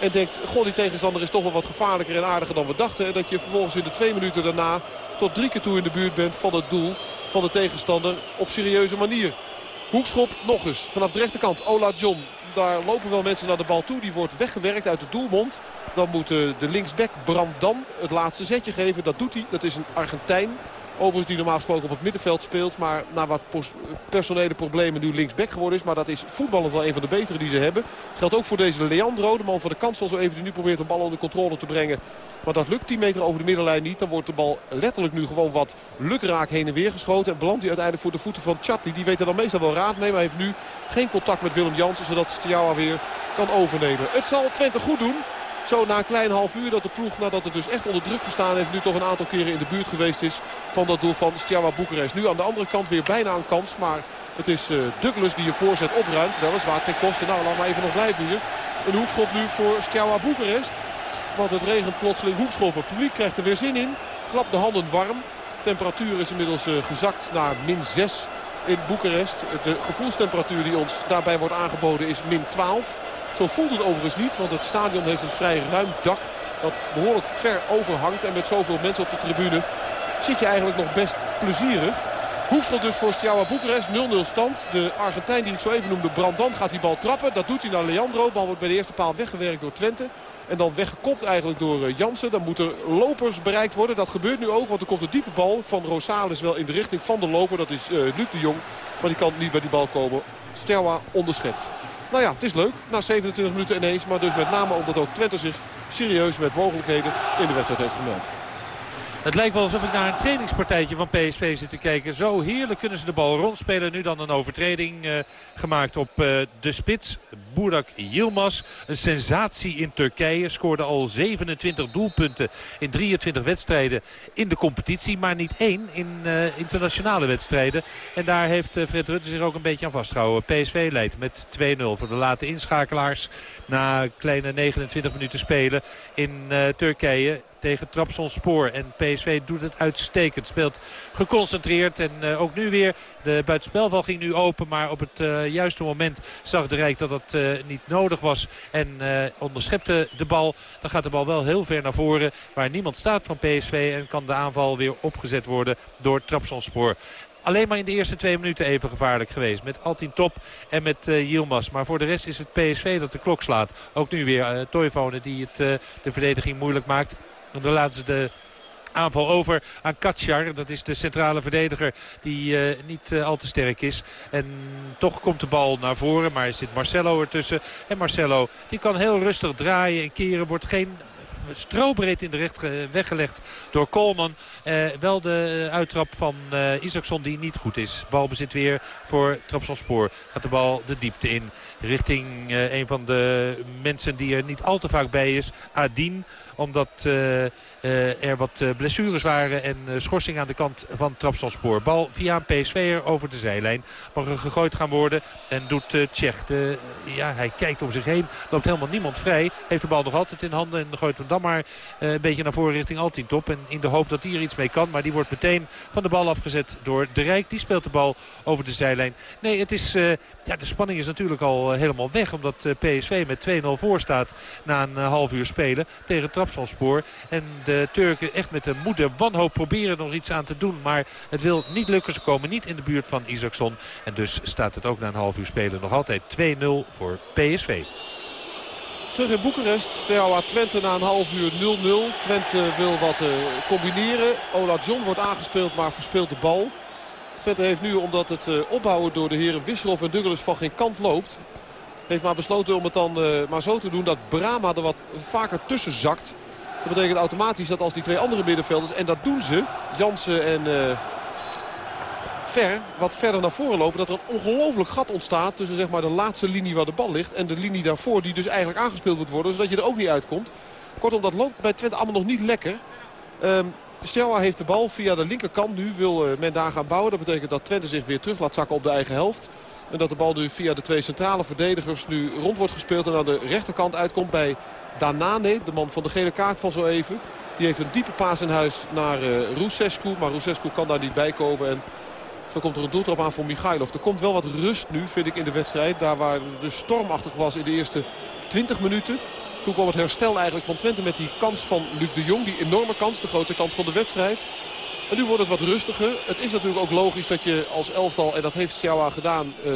En denkt, goh die tegenstander is toch wel wat gevaarlijker en aardiger dan we dachten. En dat je vervolgens in de twee minuten daarna tot drie keer toe in de buurt bent van het doel van de tegenstander op serieuze manier. Hoekschop nog eens vanaf de rechterkant. Ola John. Daar lopen wel mensen naar de bal toe. Die wordt weggewerkt uit de doelmond. Dan moet de linksback Brandan het laatste zetje geven. Dat doet hij. Dat is een Argentijn. Overigens die normaal gesproken op het middenveld speelt. Maar na wat personele problemen nu linksback geworden is. Maar dat is voetballend wel een van de betere die ze hebben. Geldt ook voor deze Leandro. De man van de kansel zo even nu probeert een bal onder controle te brengen. Maar dat lukt 10 meter over de middenlijn niet. Dan wordt de bal letterlijk nu gewoon wat lukraak heen en weer geschoten. En belandt hij uiteindelijk voor de voeten van Chatli. Die weet er dan meestal wel raad mee. Maar heeft nu geen contact met Willem Jansen. Zodat Stiawa weer kan overnemen. Het zal Twente goed doen. Zo na een klein half uur dat de ploeg, nadat het dus echt onder druk gestaan heeft... nu toch een aantal keren in de buurt geweest is van dat doel van Stjawa Boekarest. Nu aan de andere kant weer bijna een kans, maar het is uh, Douglas die je voorzet opruimt. Weliswaar ten koste, nou laat maar even nog blijven hier. Een hoekschop nu voor Stjawa Boekarest. Want het regent plotseling hoekschoppen. Het publiek krijgt er weer zin in. Klapt de handen warm. Temperatuur is inmiddels uh, gezakt naar min 6 in Boekarest. De gevoelstemperatuur die ons daarbij wordt aangeboden is min 12. Zo voelt het overigens niet, want het stadion heeft een vrij ruim dak. Dat behoorlijk ver overhangt. En met zoveel mensen op de tribune zit je eigenlijk nog best plezierig. Hoekschot dus voor Stiawa Boekarest. 0-0 stand. De Argentijn die ik zo even noemde, Brandan, gaat die bal trappen. Dat doet hij naar Leandro. Bal wordt bij de eerste paal weggewerkt door Twente. En dan weggekopt eigenlijk door eh, Jansen. Dan moeten lopers bereikt worden. Dat gebeurt nu ook, want er komt een diepe bal van Rosales wel in de richting van de loper. Dat is uh, Luc de Jong. Maar die kan niet bij die bal komen. Sterwa onderschept. Nou ja, het is leuk. Na 27 minuten ineens. Maar dus met name omdat ook Twente zich serieus met mogelijkheden in de wedstrijd heeft gemeld. Het lijkt wel alsof ik naar een trainingspartijtje van PSV zit te kijken. Zo heerlijk kunnen ze de bal rondspelen. Nu dan een overtreding uh, gemaakt op uh, de spits. Burak Yilmaz. Een sensatie in Turkije. Scoorde al 27 doelpunten in 23 wedstrijden in de competitie. Maar niet één in uh, internationale wedstrijden. En daar heeft Fred Rutte zich ook een beetje aan vastgehouden. PSV leidt met 2-0 voor de late inschakelaars. Na kleine 29 minuten spelen in Turkije tegen Trabzonspor. En PSV doet het uitstekend. Speelt geconcentreerd. En uh, ook nu weer. De buitenspelval ging nu open. Maar op het uh, juiste moment zag de Rijk dat dat uh, niet nodig was. En onderschepte de bal. Dan gaat de bal wel heel ver naar voren. Waar niemand staat van PSV. En kan de aanval weer opgezet worden door Trabzonspor alleen maar in de eerste twee minuten even gevaarlijk geweest. Met Altin Top en met uh, Yilmaz. Maar voor de rest is het PSV dat de klok slaat. Ook nu weer uh, die het, de verdediging moeilijk maakt. En dan laten ze de aanval over aan Katsjar. Dat is de centrale verdediger die uh, niet uh, al te sterk is. En toch komt de bal naar voren. Maar zit Marcelo ertussen. En Marcelo die kan heel rustig draaien en keren. Wordt geen strobreed in de recht weggelegd door Coleman. Uh, wel de uittrap van uh, Isaacson die niet goed is. Balbezit weer voor Trapsonspoor. Gaat de bal de diepte in. Richting uh, een van de mensen die er niet al te vaak bij is. Adin omdat uh, uh, er wat blessures waren en schorsing aan de kant van Trapsonspoor. Bal via een PSV'er over de zijlijn. Mag er gegooid gaan worden en doet uh, Tsjech. Ja, hij kijkt om zich heen. Loopt helemaal niemand vrij. Heeft de bal nog altijd in handen en gooit hem dan maar een beetje naar voren richting Altintop. En in de hoop dat hij er iets mee kan. Maar die wordt meteen van de bal afgezet door De Rijk. Die speelt de bal over de zijlijn. Nee, het is, ja, de spanning is natuurlijk al helemaal weg. Omdat PSV met 2-0 voor staat na een half uur spelen tegen Trapsonspoor. En de Turken echt met de moede wanhoop proberen nog iets aan te doen. Maar het wil niet lukken. Ze komen niet in de buurt van Isaacson. En dus staat het ook na een half uur spelen nog altijd 2-0 voor PSV. Terug in Boekarest. Steaua Twente na een half uur 0-0. Twente wil wat combineren. Ola John wordt aangespeeld maar verspeelt de bal. Twente heeft nu, omdat het uh, opbouwen door de heren Wisselhoff en Douglas van geen kant loopt... heeft maar besloten om het dan uh, maar zo te doen dat Brama er wat vaker tussen zakt. Dat betekent automatisch dat als die twee andere middenvelders, en dat doen ze, Jansen en uh, Ver, wat verder naar voren lopen, dat er een ongelooflijk gat ontstaat tussen zeg maar, de laatste linie waar de bal ligt en de linie daarvoor die dus eigenlijk aangespeeld moet worden, zodat je er ook niet uitkomt. Kortom, dat loopt bij Twente allemaal nog niet lekker. Um, Steaua heeft de bal via de linkerkant nu, wil uh, men daar gaan bouwen. Dat betekent dat Twente zich weer terug laat zakken op de eigen helft. En dat de bal nu via de twee centrale verdedigers nu rond wordt gespeeld en aan de rechterkant uitkomt bij Danane, de man van de gele kaart van zo even. Die heeft een diepe paas in huis naar uh. Maar Rusescu kan daar niet bij komen. En zo komt er een doeltrap aan voor Michailov. Er komt wel wat rust nu, vind ik, in de wedstrijd. Daar waar de stormachtig was in de eerste 20 minuten. Toen kwam het herstel eigenlijk van Twente met die kans van Luc de Jong. Die enorme kans, de grootste kans van de wedstrijd. En nu wordt het wat rustiger. Het is natuurlijk ook logisch dat je als elftal, en dat heeft Sjawa gedaan... Uh,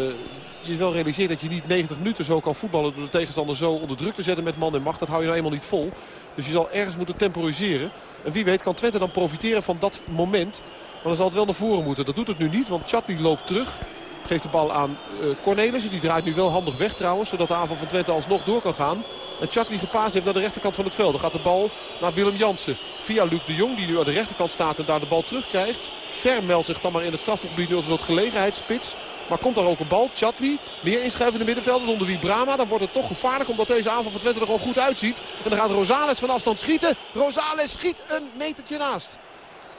je wel realiseert dat je niet 90 minuten zo kan voetballen... door de tegenstander zo onder druk te zetten met man en macht. Dat hou je nou eenmaal niet vol. Dus je zal ergens moeten temporiseren. En wie weet kan Twente dan profiteren van dat moment. Maar dan zal het wel naar voren moeten. Dat doet het nu niet, want Chatli loopt terug. Geeft de bal aan uh, Cornelissen. Die draait nu wel handig weg trouwens. Zodat de aanval van Twente alsnog door kan gaan. En Chatli gepaasd heeft naar de rechterkant van het veld. Dan gaat de bal naar Willem Jansen. Via Luc de Jong die nu aan de rechterkant staat en daar de bal terugkrijgt. Ver meldt zich dan maar in het strafgebied nu als een soort gelegenheidsspits. Maar komt daar ook een bal. Chatli, meer inschuivende middenvelders onder wie Brama. Dan wordt het toch gevaarlijk omdat deze aanval van Twente er gewoon goed uitziet. En dan gaat Rosales van afstand schieten. Rosales schiet een metertje naast.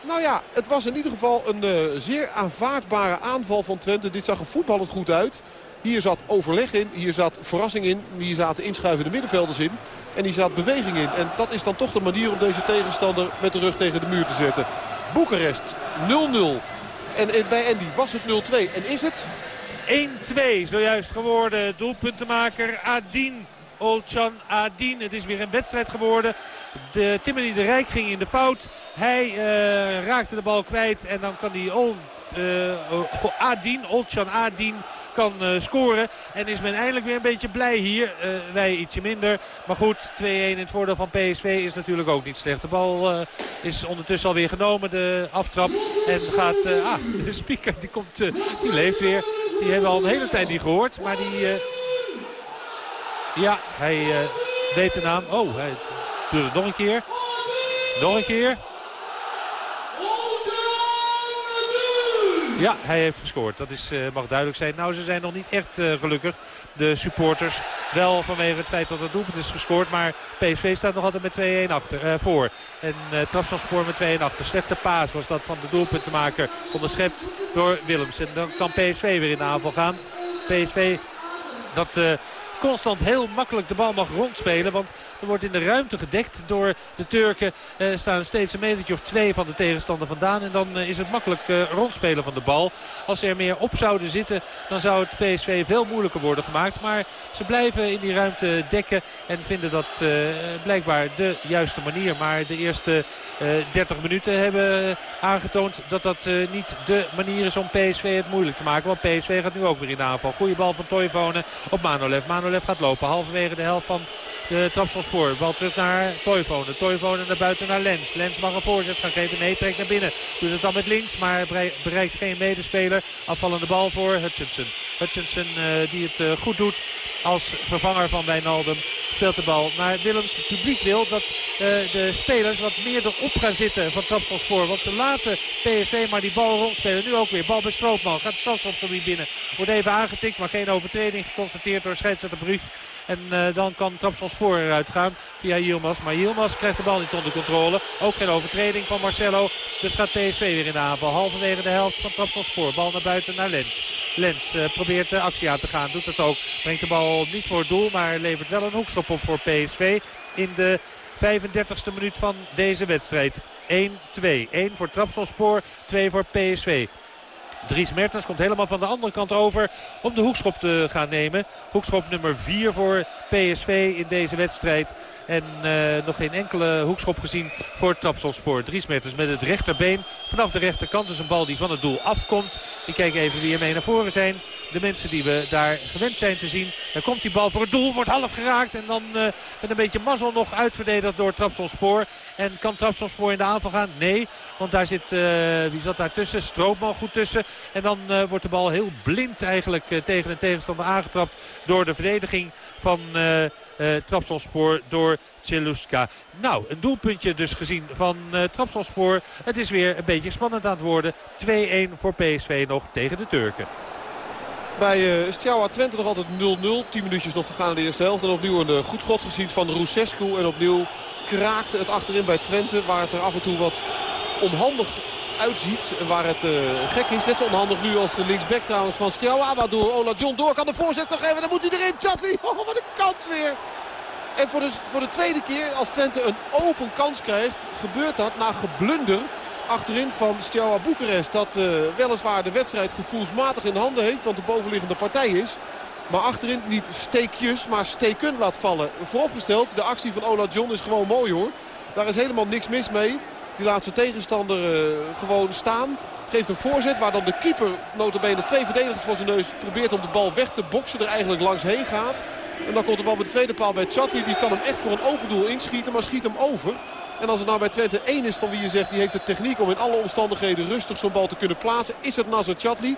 Nou ja, het was in ieder geval een uh, zeer aanvaardbare aanval van Twente. Dit zag er voetballend goed uit. Hier zat overleg in, hier zat verrassing in, hier zaten inschuivende middenvelders in. En hier zat beweging in. En dat is dan toch de manier om deze tegenstander met de rug tegen de muur te zetten. Boekarest 0-0. En bij Andy was het 0-2. En is het? 1-2 zojuist geworden. Doelpuntenmaker Adin. Olchan Adin. Het is weer een wedstrijd geworden. De Timothy de Rijk ging in de fout. Hij uh, raakte de bal kwijt. En dan kan die uh, Adin, Olchan Adin kan uh, scoren. En is men eindelijk weer een beetje blij hier. Uh, wij ietsje minder. Maar goed, 2-1 in het voordeel van PSV is natuurlijk ook niet slecht. De bal is ondertussen alweer genomen, de aftrap. En gaat... ah, de speaker die, komt, die leeft weer. Die hebben we al een hele tijd niet gehoord. Maar die... ja, hij weet de naam. Oh, hij doet nog een keer. Nog een keer. Ja, hij heeft gescoord. Dat is, mag duidelijk zijn. Nou, ze zijn nog niet echt gelukkig de supporters. Wel vanwege het feit dat het doelpunt is gescoord. Maar PSV staat nog altijd met 2-1 achter, uh, voor. En uh, Trabzonspor met 2-1 achter. Slechte paas was dat van de doelpuntenmaker. Onderschept door Willems. En dan kan PSV weer in de aanval gaan. PSV dat... Uh, constant heel makkelijk de bal mag rondspelen. Want er wordt in de ruimte gedekt door de Turken. Uh, staan steeds een metertje of twee van de tegenstander vandaan. En dan uh, is het makkelijk uh, rondspelen van de bal. Als ze er meer op zouden zitten, dan zou het PSV veel moeilijker worden gemaakt. Maar ze blijven in die ruimte dekken. En vinden dat blijkbaar de juiste manier. Maar de eerste 30 minuten hebben aangetoond dat dat niet de manier is om PSV het moeilijk te maken. Want PSV gaat nu ook weer in aanval. Goede bal van Toivonen op Manolev. Manolev gaat lopen. Halverwege de helft van de Trapsonspoor. Bal terug naar Toivonen. Toivonen naar buiten naar Lens. Lens mag een voorzet gaan geven. Nee, trekt naar binnen. Doet het dan met links, maar bereikt geen medespeler. Afvallende bal voor Hutchinson. Hutchinson uh, die het uh, goed doet als vervanger van Wijnaldum. Speelt de bal naar Willems. Het publiek wil dat uh, de spelers wat meer erop gaan zitten van Trapsonspoor. Want ze laten PSV maar die bal rondspelen. Nu ook weer. Bal bij Stroopman. Gaat het strafschopgebied binnen. Wordt even aangetikt, maar geen overtreding geconstateerd door scheidsrechter Brug. En uh, dan kan Trabzonspor eruit gaan via Yilmaz. Maar Yilmaz krijgt de bal niet onder controle. Ook geen overtreding van Marcelo. Dus gaat PSV weer in de aanval. Halverwege de helft van Trabzonspor. Bal naar buiten naar Lens. Lens uh, probeert de actie aan te gaan. Doet het ook. Brengt de bal niet voor het doel. Maar levert wel een hoekschop op voor PSV. In de 35e minuut van deze wedstrijd. 1-2. 1 voor Trabzonspor, 2 voor PSV. Dries Mertens komt helemaal van de andere kant over om de hoekschop te gaan nemen. Hoekschop nummer 4 voor PSV in deze wedstrijd. En uh, nog geen enkele hoekschop gezien voor Trapsonspoor. Dries Mertens met het rechterbeen vanaf de rechterkant. Dus een bal die van het doel afkomt. Ik kijk even wie er mee naar voren zijn. De mensen die we daar gewend zijn te zien. Dan komt die bal voor het doel, wordt half geraakt. En dan uh, met een beetje mazzel nog uitverdedigd door Trapsonspoor. En kan Trapsonspoor in de aanval gaan? Nee, want daar zit, uh, wie zat daar tussen? Stroopman goed tussen. En dan wordt de bal heel blind eigenlijk tegen een tegenstander aangetrapt door de verdediging van uh, door Celuska. Nou, een doelpuntje dus gezien van uh. Het is weer een beetje spannend aan het worden. 2-1 voor PSV nog tegen de Turken. Bij uh, Twente nog altijd 0-0. 10 minuutjes nog te gaan in de eerste helft. En opnieuw een goed schot gezien van Rusescu. En opnieuw kraakte het achterin bij Twente. Waar het er af en toe wat onhandig uitziet. Waar het uh, gek is. Net zo onhandig nu als de linksback trouwens van Stjawa. Waardoor Ola John door kan de voorzet nog geven. Dan moet hij erin. Chatley. Oh, wat een kans weer. En voor de, voor de tweede keer als Twente een open kans krijgt. Gebeurt dat na geblunder achterin van Steaua Boekarest. Dat uh, weliswaar de wedstrijd gevoelsmatig in handen heeft. Want de bovenliggende partij is. Maar achterin niet steekjes, maar steken laat vallen. Vooropgesteld, de actie van Ola John is gewoon mooi hoor. Daar is helemaal niks mis mee. Die laat zijn tegenstander uh, gewoon staan. Geeft een voorzet waar dan de keeper, notabene twee verdedigers voor zijn neus... probeert om de bal weg te boksen, er eigenlijk langs heen gaat. En dan komt de bal bij de tweede paal bij Chatli. Die kan hem echt voor een open doel inschieten, maar schiet hem over. En als het nou bij Twente één is van wie je zegt... die heeft de techniek om in alle omstandigheden rustig zo'n bal te kunnen plaatsen... is het Nazar Chatli.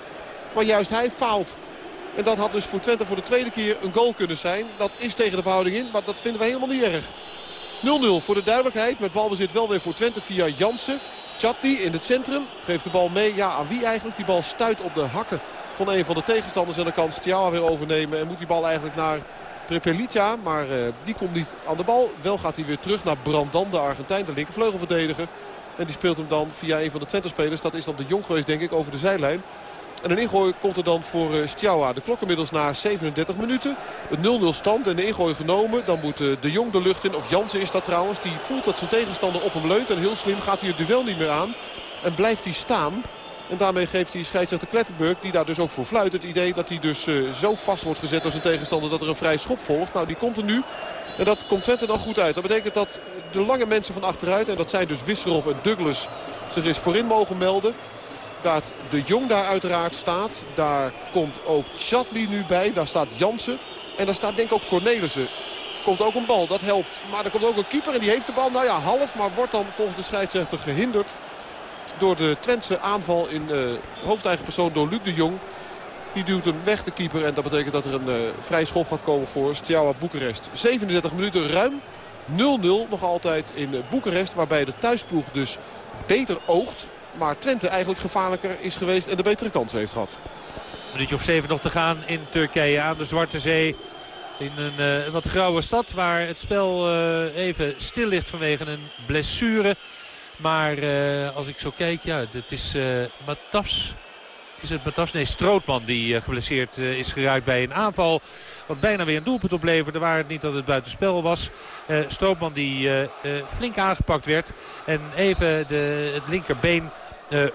Maar juist hij faalt. En dat had dus voor Twente voor de tweede keer een goal kunnen zijn. Dat is tegen de verhouding in, maar dat vinden we helemaal niet erg. 0-0 voor de duidelijkheid. Met balbezit wel weer voor Twente via Jansen. Chatli in het centrum. Geeft de bal mee. Ja, aan wie eigenlijk? Die bal stuit op de hakken van een van de tegenstanders. En dan kan Stiawa weer overnemen. En moet die bal eigenlijk naar Prepelica. Maar uh, die komt niet aan de bal. Wel gaat hij weer terug naar Brandan, de Argentijn. De linkervleugelverdediger. En die speelt hem dan via een van de Twente-spelers. Dat is dan de Jong geweest, denk ik, over de zijlijn. En een ingooi komt er dan voor uh, Stjawa. De klok inmiddels na 37 minuten. Het 0-0 stand en de ingooi genomen. Dan moet uh, de Jong de lucht in. Of Jansen is dat trouwens. Die voelt dat zijn tegenstander op hem leunt. En heel slim gaat hij het duel niet meer aan. En blijft hij staan. En daarmee geeft hij scheidsrechter Klettenburg, die daar dus ook voor fluit, het idee dat hij dus uh, zo vast wordt gezet door zijn tegenstander dat er een vrij schop volgt. Nou, die komt er nu. En dat komt Twente dan goed uit. Dat betekent dat de lange mensen van achteruit, en dat zijn dus Wisserov en Douglas, zich eens voorin mogen melden. Dat de Jong daar uiteraard staat. Daar komt ook Chatli nu bij. Daar staat Jansen. En daar staat denk ik ook Cornelissen. Komt ook een bal, dat helpt. Maar er komt ook een keeper en die heeft de bal, nou ja, half. Maar wordt dan volgens de scheidsrechter gehinderd door de Twentse aanval in uh, hoofdeigen persoon door Luc de Jong. Die duwt hem weg, de keeper. En dat betekent dat er een uh, vrij schop gaat komen voor Steaua Boekarest. 37 minuten ruim 0-0 nog altijd in uh, Boekarest. Waarbij de thuisploeg dus beter oogt. Maar Twente eigenlijk gevaarlijker is geweest en de betere kans heeft gehad. Een minuutje of zeven nog te gaan in Turkije aan de Zwarte Zee. In een uh, wat grauwe stad waar het spel uh, even stil ligt vanwege een blessure. Maar uh, als ik zo kijk, ja, het is Matafs. Is het Matafs? Nee, Strootman die geblesseerd is geraakt bij een aanval. Wat bijna weer een doelpunt opleverde. Waar het niet dat het buitenspel was. Strootman die flink aangepakt werd. En even de, het linkerbeen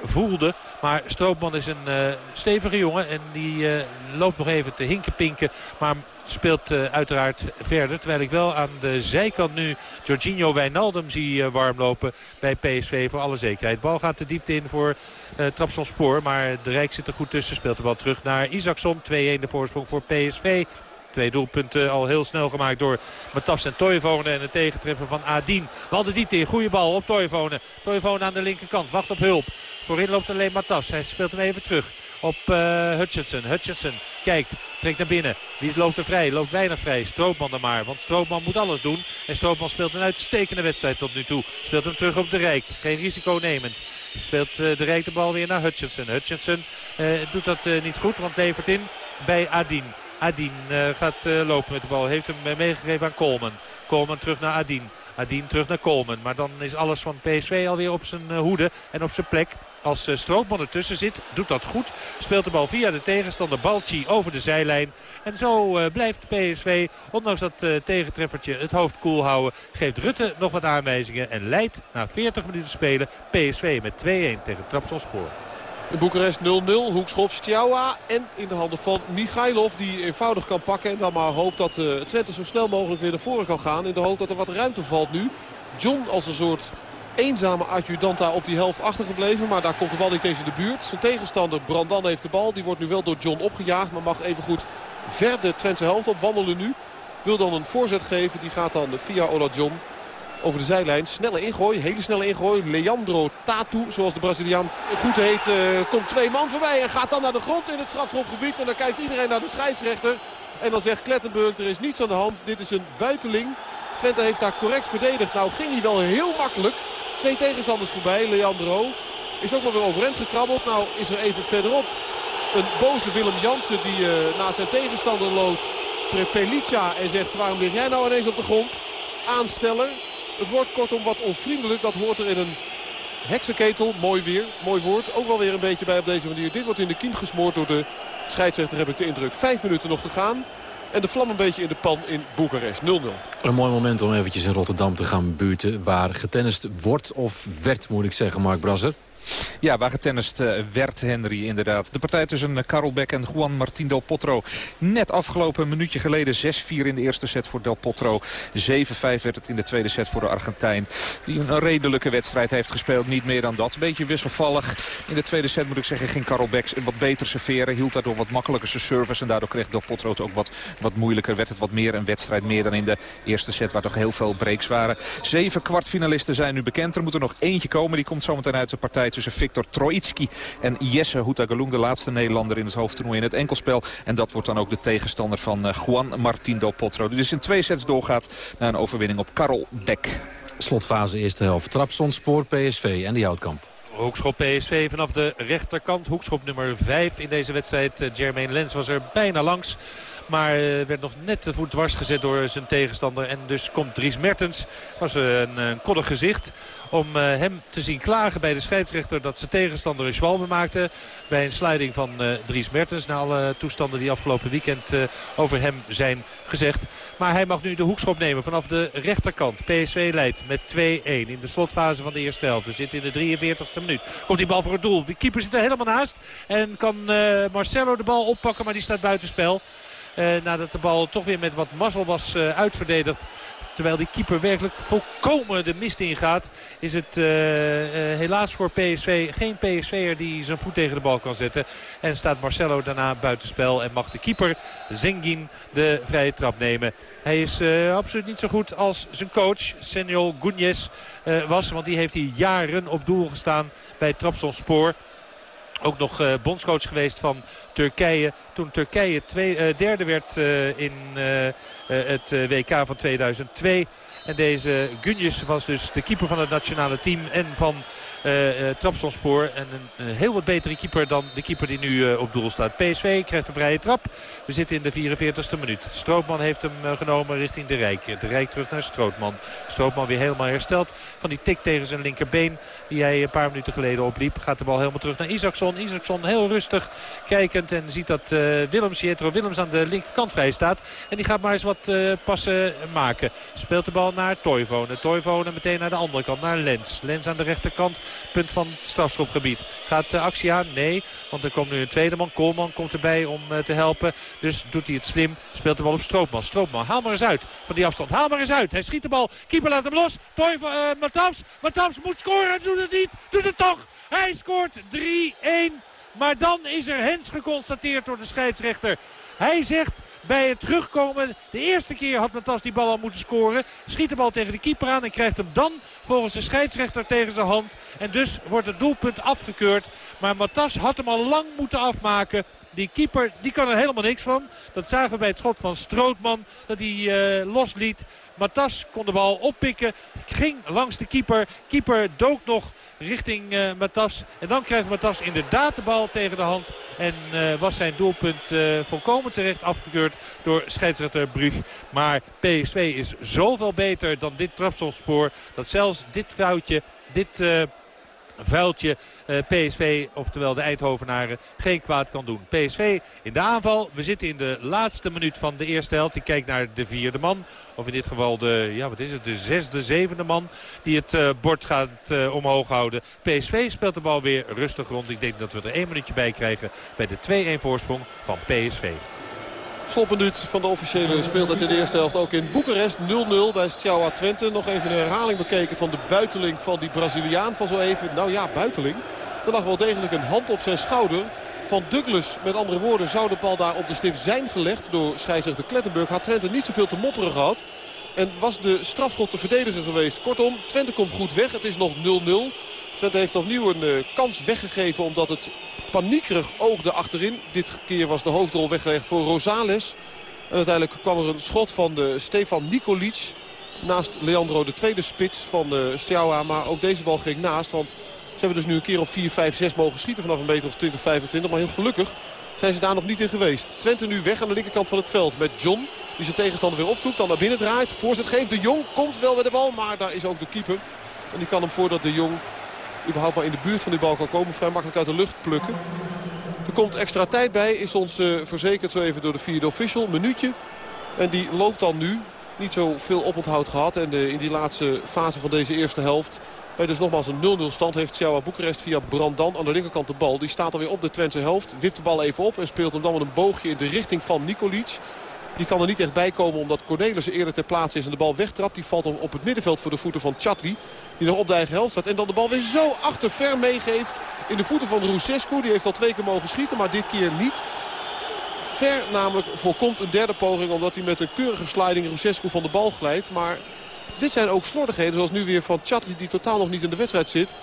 voelde. Maar Stroopman is een stevige jongen. En die loopt nog even te hinkenpinken. Maar speelt uiteraard verder. Terwijl ik wel aan de zijkant nu Jorginho Wijnaldum zie uh, warm lopen bij PSV voor alle zekerheid. Bal gaat de diepte in voor uh, Trapson Spoor. Maar de Rijk zit er goed tussen. Speelt de bal terug naar Isaacson. 2-1 de voorsprong voor PSV. Twee doelpunten al heel snel gemaakt door Matafs en Toivonen. En het tegentreffen van Adien. Bal de diepte in. Goede bal op Toivonen. Toivonen aan de linkerkant. Wacht op hulp. Voorin loopt alleen Matas. Hij speelt hem even terug op uh, Hutchinson. Hutchinson kijkt, trekt naar binnen. Wie loopt er vrij? Loopt weinig vrij. Stroopman er maar, want Stroopman moet alles doen. En Stroopman speelt een uitstekende wedstrijd tot nu toe. Speelt hem terug op de Rijk. Geen risico nemend. Speelt uh, de Rijk de bal weer naar Hutchinson. Hutchinson uh, doet dat niet goed, want levert in bij Adin. Adin gaat lopen met de bal. Heeft hem meegegeven aan Coleman. Coleman terug naar Adin. Adin terug naar Coleman. Maar dan is alles van PSV alweer op zijn hoede en op zijn plek. Als Strootman ertussen zit, doet dat goed. Speelt de bal via de tegenstander Balci over de zijlijn. En zo blijft PSV, ondanks dat tegentreffertje, het hoofd koel houden. Geeft Rutte nog wat aanwijzingen en leidt na 40 minuten spelen PSV met 2-1 tegen Trabzonspor. Boekarest 0-0, hoekschop Stjaua en in de handen van Michailov die eenvoudig kan pakken. En dan maar hoopt dat Twente zo snel mogelijk weer naar voren kan gaan. In de hoop dat er wat ruimte valt nu. John als een soort eenzame adjudant daar op die helft achtergebleven. Maar daar komt de bal niet eens in de buurt. Zijn tegenstander Brandan heeft de bal. Die wordt nu wel door John opgejaagd. Maar mag even goed ver de Twentse helft op wandelen nu. Wil dan een voorzet geven. Die gaat dan via Ola John over de zijlijn. Snelle ingooi, hele snelle ingooi. Leandro Tatu, zoals de Braziliaan goed heet, uh, komt twee man voorbij. En gaat dan naar de grond in het strafschopgebied. En dan kijkt iedereen naar de scheidsrechter. En dan zegt Klettenburg, er is niets aan de hand. Dit is een buiteling. Twente heeft daar correct verdedigd. Nou ging hij wel heel makkelijk. Twee tegenstanders voorbij. Leandro is ook maar weer overeind gekrabbeld. Nou is er even verderop een boze Willem Jansen die uh, naast zijn tegenstander loopt. Prepelica en zegt waarom lig jij nou ineens op de grond? Aanstellen. Het wordt kortom wat onvriendelijk. Dat hoort er in een heksenketel. Mooi weer. Mooi woord. Ook wel weer een beetje bij op deze manier. Dit wordt in de kiem gesmoord door de scheidsrechter heb ik de indruk. Vijf minuten nog te gaan. En de vlam een beetje in de pan in Boekarest. 0-0. Een mooi moment om eventjes in Rotterdam te gaan buurten. Waar getennist wordt of werd, moet ik zeggen, Mark Brasser. Ja, waar getennist uh, werd Henry inderdaad. De partij tussen uh, Karel Beck en Juan Martín Del Potro. Net afgelopen een minuutje geleden 6-4 in de eerste set voor Del Potro. 7-5 werd het in de tweede set voor de Argentijn. Die een redelijke wedstrijd heeft gespeeld. Niet meer dan dat. Beetje wisselvallig. In de tweede set moet ik zeggen ging Karel Beck wat beter serveren. Hield daardoor wat makkelijker zijn service. En daardoor kreeg Del Potro het ook wat, wat moeilijker. Werd het wat meer een wedstrijd. Meer dan in de eerste set waar toch heel veel breaks waren. Zeven kwartfinalisten zijn nu bekend. Er moet er nog eentje komen. Die komt zometeen uit de partij Victor Troitski en Jesse Houtagaloen. De laatste Nederlander in het hoofdtoernooi in het enkelspel. En dat wordt dan ook de tegenstander van eh, Juan Martín del Potro. Die dus in twee sets doorgaat naar een overwinning op Karel Beck. Slotfase eerste helft. Trapson, Spoor, PSV en die Houtkamp. Hoekschop PSV vanaf de rechterkant. Hoekschop nummer 5 in deze wedstrijd. Eh, Jermaine Lens was er bijna langs. Maar eh, werd nog net de voet dwars gezet door zijn tegenstander. En dus komt Dries Mertens. Was een, een koddig gezicht om eh, hem te zien klagen bij de scheidsrechter dat zijn tegenstander een schwalbe maakte. Bij een sliding van uh, Dries Mertens. Na alle toestanden die afgelopen weekend over hem zijn gezegd. Maar hij mag nu de hoekschop nemen vanaf de rechterkant. PSV leidt met 2-1 in de slotfase van de eerste helft. We zitten in de 43ste minuut. Komt die bal voor het doel. De keeper zit er helemaal naast. En kan Marcelo de bal oppakken, maar die staat buitenspel. Uh, nadat de bal toch weer met wat mazzel was uh, uitverdedigd Terwijl die keeper werkelijk volkomen de mist ingaat. Is het uh, helaas voor PSV geen PSV'er die zijn voet tegen de bal kan zetten. En staat Marcelo daarna buitenspel. En mag de keeper Zengin de vrije trap nemen. Hij is absoluut niet zo goed als zijn coach Senjol Gunjes was. Want die heeft hier jaren op doel gestaan bij Trabzonspor. Ook nog bondscoach geweest van Turkije. Toen Turkije twee, uh, derde werd uh, in het WK van 2002. En deze Gunjes was dus de keeper van het nationale team en van uh, Trabzonspor. En een, heel wat betere keeper dan de keeper die nu op doel staat. PSV krijgt een vrije trap. We zitten in de 44ste minuut. Strootman heeft hem genomen richting de Rijk. De Rijk terug naar Strootman. Strootman weer helemaal hersteld van die tik tegen zijn linkerbeen. Die hij een paar minuten geleden opliep. Gaat de bal helemaal terug naar Isaacson. Isaacson heel rustig kijkend. En ziet dat Willems, Jetro Willems aan de linkerkant vrij staat. En die gaat maar eens wat passen maken. Speelt de bal naar Toivonen. Toivonen meteen naar de andere kant. Naar Lens. Lens aan de rechterkant. Punt van het strafschopgebied. Gaat de actie aan? Nee. Want er komt nu een tweede man. Koolman komt erbij om eh, te helpen. Dus doet hij het slim. Speelt de bal op Stroopman. Stroopman, haal maar eens uit van die afstand. Haal maar eens uit. Hij schiet de bal. Keeper laat hem los. Toivo, uh, moet scoren. Doet het niet. Doet het toch. Hij scoort 3-1. Maar dan is er hens geconstateerd door de scheidsrechter. Hij zegt bij het terugkomen. De eerste keer had Matas die bal al moeten scoren. Schiet de bal tegen de keeper aan en krijgt hem dan volgens de scheidsrechter tegen zijn hand. En dus wordt het doelpunt afgekeurd. Maar Matas had hem al lang moeten afmaken. Die keeper die kan er helemaal niks van. Dat zagen we bij het schot van Strootman. Dat hij uh, losliet. Matas kon de bal oppikken. Ging langs de keeper. Keeper dook nog richting uh, Matas. En dan krijgt Matas inderdaad de bal tegen de hand. En uh, was zijn doelpunt volkomen terecht afgekeurd door scheidsrechter Brug. Maar PSV is zoveel beter dan dit trapstofspoor. Dat zelfs dit foutje, dit vuiltje uh, PSV, oftewel de Eindhovenaren, geen kwaad kan doen. PSV in de aanval. We zitten in de laatste minuut van de eerste helft. Ik kijk naar de vierde man. Of in dit geval de, ja, wat is het, de zesde, zevende man die het uh, bord gaat uh, omhoog houden. PSV speelt de bal weer rustig rond. Ik denk dat we er één minuutje bij krijgen bij de 2-1 voorsprong van PSV. Slotminuut van de officiële speeltijd in de eerste helft ook in Boekarest. 0-0 bij Steaua Twente. Nog even een herhaling bekeken van de buiteling van die Braziliaan van zo even. Nou ja, buiteling. Er lag wel degelijk een hand op zijn schouder van Douglas. Met andere woorden zou de bal daar op de stip zijn gelegd door scheidsrechter Klettenburg. Had Twente niet zoveel te mopperen gehad. En was de strafschot te verdedigen geweest. Kortom, Twente komt goed weg. Het is nog 0-0. Twente heeft opnieuw een uh, kans weggegeven omdat het paniekerig oogde achterin. Dit keer was de hoofdrol weggelegd voor Rosales. En uiteindelijk kwam er een schot van de Stefan Nikolic. Naast Leandro de tweede spits van de Steaua. Maar ook deze bal ging naast. Want ze hebben dus nu een keer of 4, 5, 6 mogen schieten vanaf een meter of 20, 25. Maar heel gelukkig zijn ze daar nog niet in geweest. Twente nu weg aan de linkerkant van het veld met John. Die zijn tegenstander weer opzoekt. Dan naar binnen draait. Voorzet geeft de Jong. Komt wel bij de bal. Maar daar is ook de keeper. En die kan hem voordat de Jong überhaupt maar in de buurt van die bal kan komen. Vrij makkelijk uit de lucht plukken. Er komt extra tijd bij. Is ons uh, verzekerd zo even door de vierde official. Minuutje. En die loopt dan nu. Niet zo veel oponthoud gehad. En de, in die laatste fase van deze eerste helft. Bij dus nogmaals een 0-0 stand heeft Sjawa Boekarest via Brandan aan de linkerkant de bal. Die staat alweer op de Twentse helft. Wipt de bal even op en speelt hem dan met een boogje in de richting van Nikolic. Die kan er niet echt bij komen omdat Cornelissen eerder ter plaatse is en de bal wegtrapt. Die valt op het middenveld voor de voeten van Chatli. Die nog op de eigen helft staat. En dan de bal weer zo achter ver meegeeft in de voeten van Rusescu. Die heeft al twee keer mogen schieten, maar dit keer niet. Ver namelijk voorkomt een derde poging omdat hij met een keurige sliding Rusescu van de bal glijdt. Maar dit zijn ook slordigheden zoals nu weer van Chatli die totaal nog niet in de wedstrijd zit.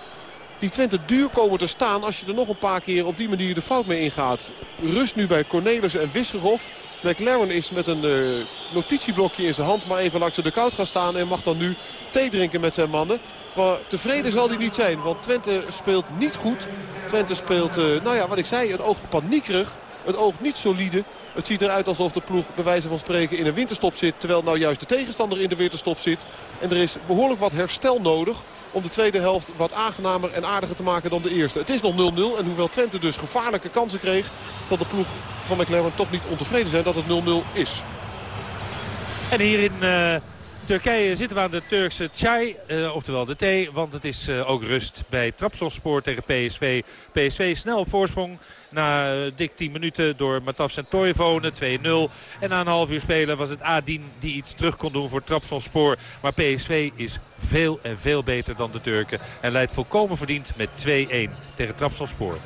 Die Twente duur komen te staan als je er nog een paar keer op die manier de fout mee ingaat. Rust nu bij Cornelissen en Wisgerhof. McLaren is met een uh, notitieblokje in zijn hand maar even langs de koud gaan staan. En mag dan nu thee drinken met zijn mannen. Maar tevreden zal hij niet zijn. Want Twente speelt niet goed. Twente speelt, uh, nou ja, wat ik zei, het oog paniekerig. Het oog niet solide. Het ziet eruit alsof de ploeg bij wijze van spreken in een winterstop zit. Terwijl nou juist de tegenstander in de winterstop zit. En er is behoorlijk wat herstel nodig om de tweede helft wat aangenamer en aardiger te maken dan de eerste. Het is nog 0-0 en hoewel Twente dus gevaarlijke kansen kreeg... zal de ploeg van McLaren toch niet ontevreden zijn dat het 0-0 is. En hier in uh, Turkije zitten we aan de Turkse chai, uh, oftewel de thee. Want het is uh, ook rust bij Trapsonspoor tegen PSV. PSV snel op voorsprong na dik 10 minuten door Matafs en Toivonen 2-0. En na een half uur spelen was het Adin die iets terug kon doen voor Trapsonspoor. Maar PSV is veel en veel beter dan de Turken. En leidt volkomen verdiend met 2-1 tegen Trapsonspoor.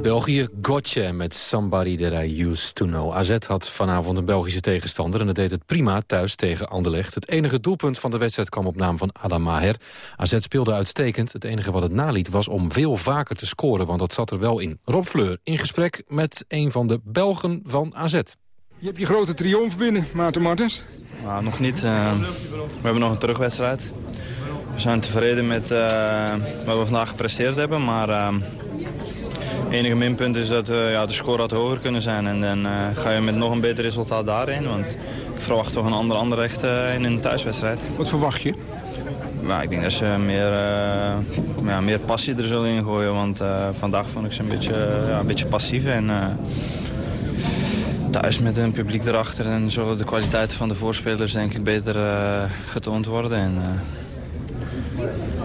Uit België, Gotcha met Somebody That I Used To Know. AZ had vanavond een Belgische tegenstander en het deed het prima thuis tegen Anderlecht. Het enige doelpunt van de wedstrijd kwam op naam van Adam Maher. AZ speelde uitstekend. Het enige wat het naliet was om veel vaker te scoren, want dat zat er wel in. Rob Fleur in gesprek met een van de Belgen van AZ. Je hebt je grote triomf binnen, Maarten Martens. Nou, nog niet. eh, we hebben nog een terugwedstrijd. We zijn tevreden met eh, wat we vandaag gepresteerd hebben. Maar eh, enige minpunt is dat eh, ja, de score had hoger kunnen zijn. En dan eh, ga je met nog een beter resultaat daarin. Want ik verwacht toch een ander Anderlecht eh in een thuiswedstrijd. Wat verwacht je? Nou, ik denk dat ze meer, ja, meer passie er zullen ingooien. Want eh, vandaag vond ik ze een beetje, ja, een beetje passief. En, thuis met een publiek erachter en zo de kwaliteit van de voorspelers denk ik beter getoond worden. En,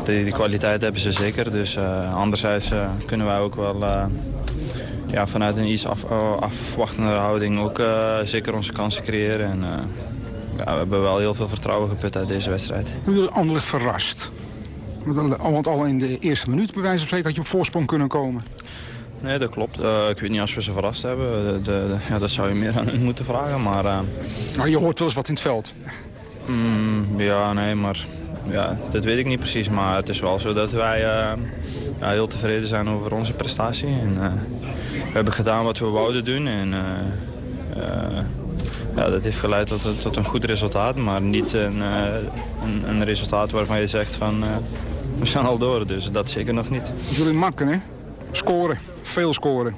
die, die kwaliteit hebben ze zeker. Dus eh, anderzijds eh, kunnen wij ook wel eh, ja, vanuit een iets af, afwachtende houding ook zeker onze kansen creëren. En, ja, we hebben wel heel veel vertrouwen geput uit deze wedstrijd. Hebben jullie Anderlecht verrast? Want al- in de eerste minuut, bij wijze van spreken, had je op voorsprong kunnen komen. Nee, dat klopt. Ik weet niet als we ze verrast hebben. De, ja, dat zou je meer aan hen moeten vragen. Maar Maar je hoort wel eens wat in het veld. Mm, ja, nee, maar ja, dat weet ik niet precies. Maar het is wel zo dat wij eh, ja, heel tevreden zijn over onze prestatie. En, eh, we hebben gedaan wat we wouden doen. En, eh, ja, dat heeft geleid tot, een- tot een goed resultaat. Maar niet een, een, een resultaat waarvan je zegt van we zijn al door. Dus dat zeker nog niet. Jullie makken, hè? Scoren. Veel scoren.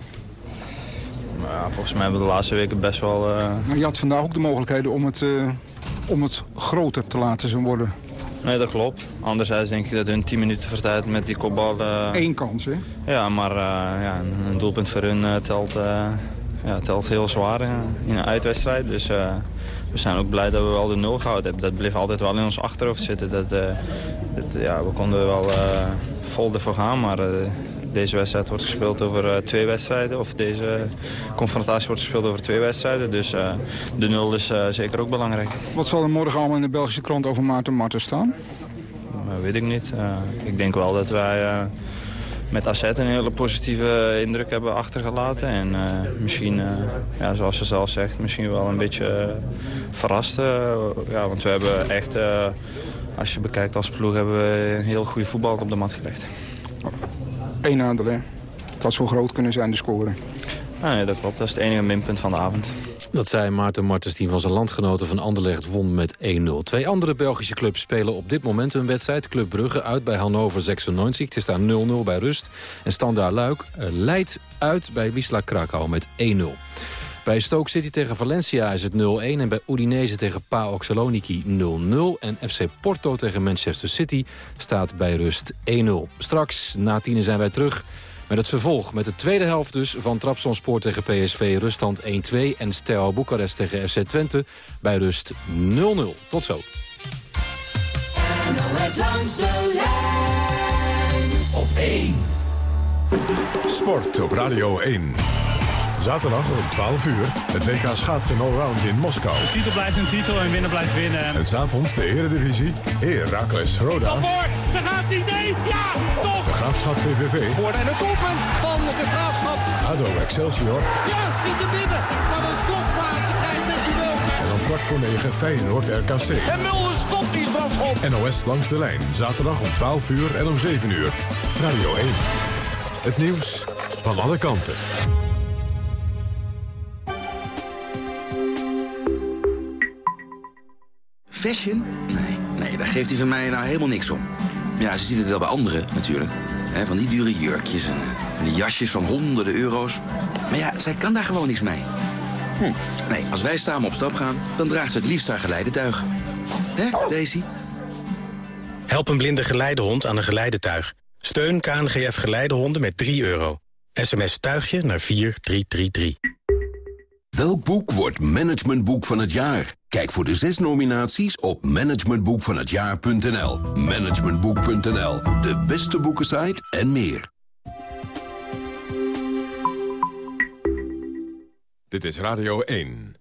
Maar ja, volgens mij hebben we de laatste weken best wel... je had vandaag ook de mogelijkheden om het, om het groter te laten zijn worden. Nee, dat klopt. Anderzijds denk ik dat hun 10 minuten vertijd met die kopbal... eh, Eén kans, hè? Ja, maar eh, ja, een, doelpunt voor hun eh, telt, ja, telt heel zwaar in een uitwedstrijd. Dus we zijn ook blij dat we wel de nul gehouden hebben. Dat bleef altijd wel in ons achterhoofd zitten. Dat, dat, ja, we konden wel vol ervoor gaan, maar deze wedstrijd wordt gespeeld over eh, twee wedstrijden. Of deze confrontatie wordt gespeeld over twee wedstrijden. Dus eh, de nul is eh, zeker ook belangrijk. Wat zal er morgen allemaal in de Belgische krant over Maarten Martens staan? Weet ik niet. Ik denk wel dat wij met AZ een hele positieve indruk hebben achtergelaten. En misschien, ja, zoals ze zelf zegt, misschien wel een beetje eh, verrast. ja, want we hebben echt, als je bekijkt als ploeg, hebben we een heel goede voetbal op de mat gelegd. Eén nadeel, hè? Dat zou groot kunnen zijn, de score. Ah, nee, dat klopt. Dat is het enige minpunt van de avond. Dat zei Maarten Martens, die van zijn landgenoten van Anderlecht won met 1-0. Twee andere Belgische clubs spelen op dit moment hun wedstrijd. Club Brugge uit bij Hannover 96. Het is daar 0-0 bij rust. En Standaard Luik eh, leidt uit bij Wisla Krakau met 1-0. Bij Stoke City tegen Valencia is het 0-1 en bij Udinese tegen PAOK Saloniki 0-0. En FC Porto tegen Manchester City staat bij rust 1-0. Straks, na tienen zijn wij terug met het vervolg. Met de tweede helft dus van Trabzonspor tegen PSV ruststand 1-2... en Steaua Boekarest tegen FC Twente bij rust 0-0. Tot zo. NOS langs de lijn op 1. Sport op Radio 1. Zaterdag om 12 uur het WK schaatsen allround in Moskou. Titel blijft een titel en winnen blijft winnen. En s'avonds de Eredivisie. Heracles Roda. Voor, daar gaat hij, nee, ja, toch! De Graafschap VVV. Voor en het doelpunt van de Graafschap. ADO Excelsior. Juist, niet te binnen. Maar een slotfase krijgt het duel. En om kwart voor negen Feyenoord RKC. En Mulder stopt die strafschop. NOS langs de lijn. Zaterdag om 12 uur en om 7 uur. Radio 1. Het nieuws van alle kanten. Fashion? Nee, nee, daar geeft hij van mij nou helemaal niks om. Ja, ze ziet het wel bij anderen natuurlijk. Hè, van die dure jurkjes en, en die jasjes van honderden euro's. Maar ja, zij kan daar gewoon niks mee. Hm. Nee, als wij samen op stap gaan, dan draagt ze het liefst haar geleidetuig. Hè, Daisy? Help een blinde geleidehond aan een geleidetuig. Steun KNGF Geleidehonden met 3 euro. SMS tuigje naar 4333. Welk boek wordt managementboek van het jaar? Kijk voor de zes nominaties op managementboekvanhetjaar.nl. Managementboek.nl, de beste boekensite en meer. Dit is Radio 1.